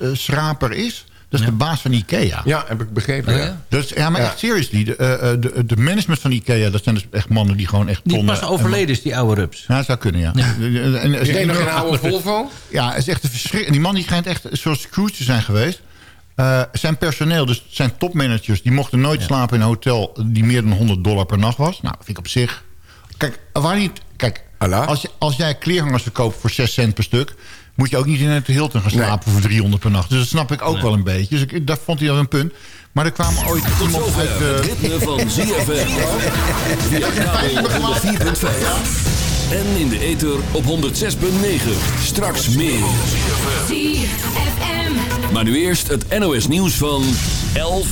Speaker 10: eh, schraper is? Dat is de baas van Ikea.
Speaker 9: Ja, heb ik begrepen.
Speaker 11: Oh,
Speaker 9: ja.
Speaker 10: is, ja, maar
Speaker 9: Ja.
Speaker 10: echt seriously. De, eh, eh, de, de management van Ikea, dat zijn dus echt mannen die gewoon echt
Speaker 11: Die
Speaker 10: tonnen...
Speaker 11: pas overleden is, die oude rups.
Speaker 10: Ja, dat zou kunnen, ja. En, en,
Speaker 9: Is er nog een oude Volvo?
Speaker 10: Ja, het is echt een verschrik. Die man die schijnt echt zoals Scrooge te zijn geweest. Eh, zijn personeel, dus zijn topmanagers... die mochten nooit slapen in een hotel die meer dan 100 dollar per nacht was. Nou, dat vind ik op zich... Kijk, waar niet, kijk
Speaker 9: Allah.
Speaker 10: als, je, als jij kleerhangers verkoopt voor 6 cent per stuk... moet je ook niet in het Hilton gaan slapen voor 300 per nacht. Dus dat snap ik ook wel een beetje. Dus ik, dat vond hij al een punt. Maar er kwam ooit
Speaker 4: Tot
Speaker 10: iemand
Speaker 4: zover
Speaker 10: uit...
Speaker 4: het
Speaker 10: eh,
Speaker 4: ritme van ZFM. Via kabel op 104.5. En in de ether op 106.9. Straks meer. Maar nu eerst het NOS nieuws van 11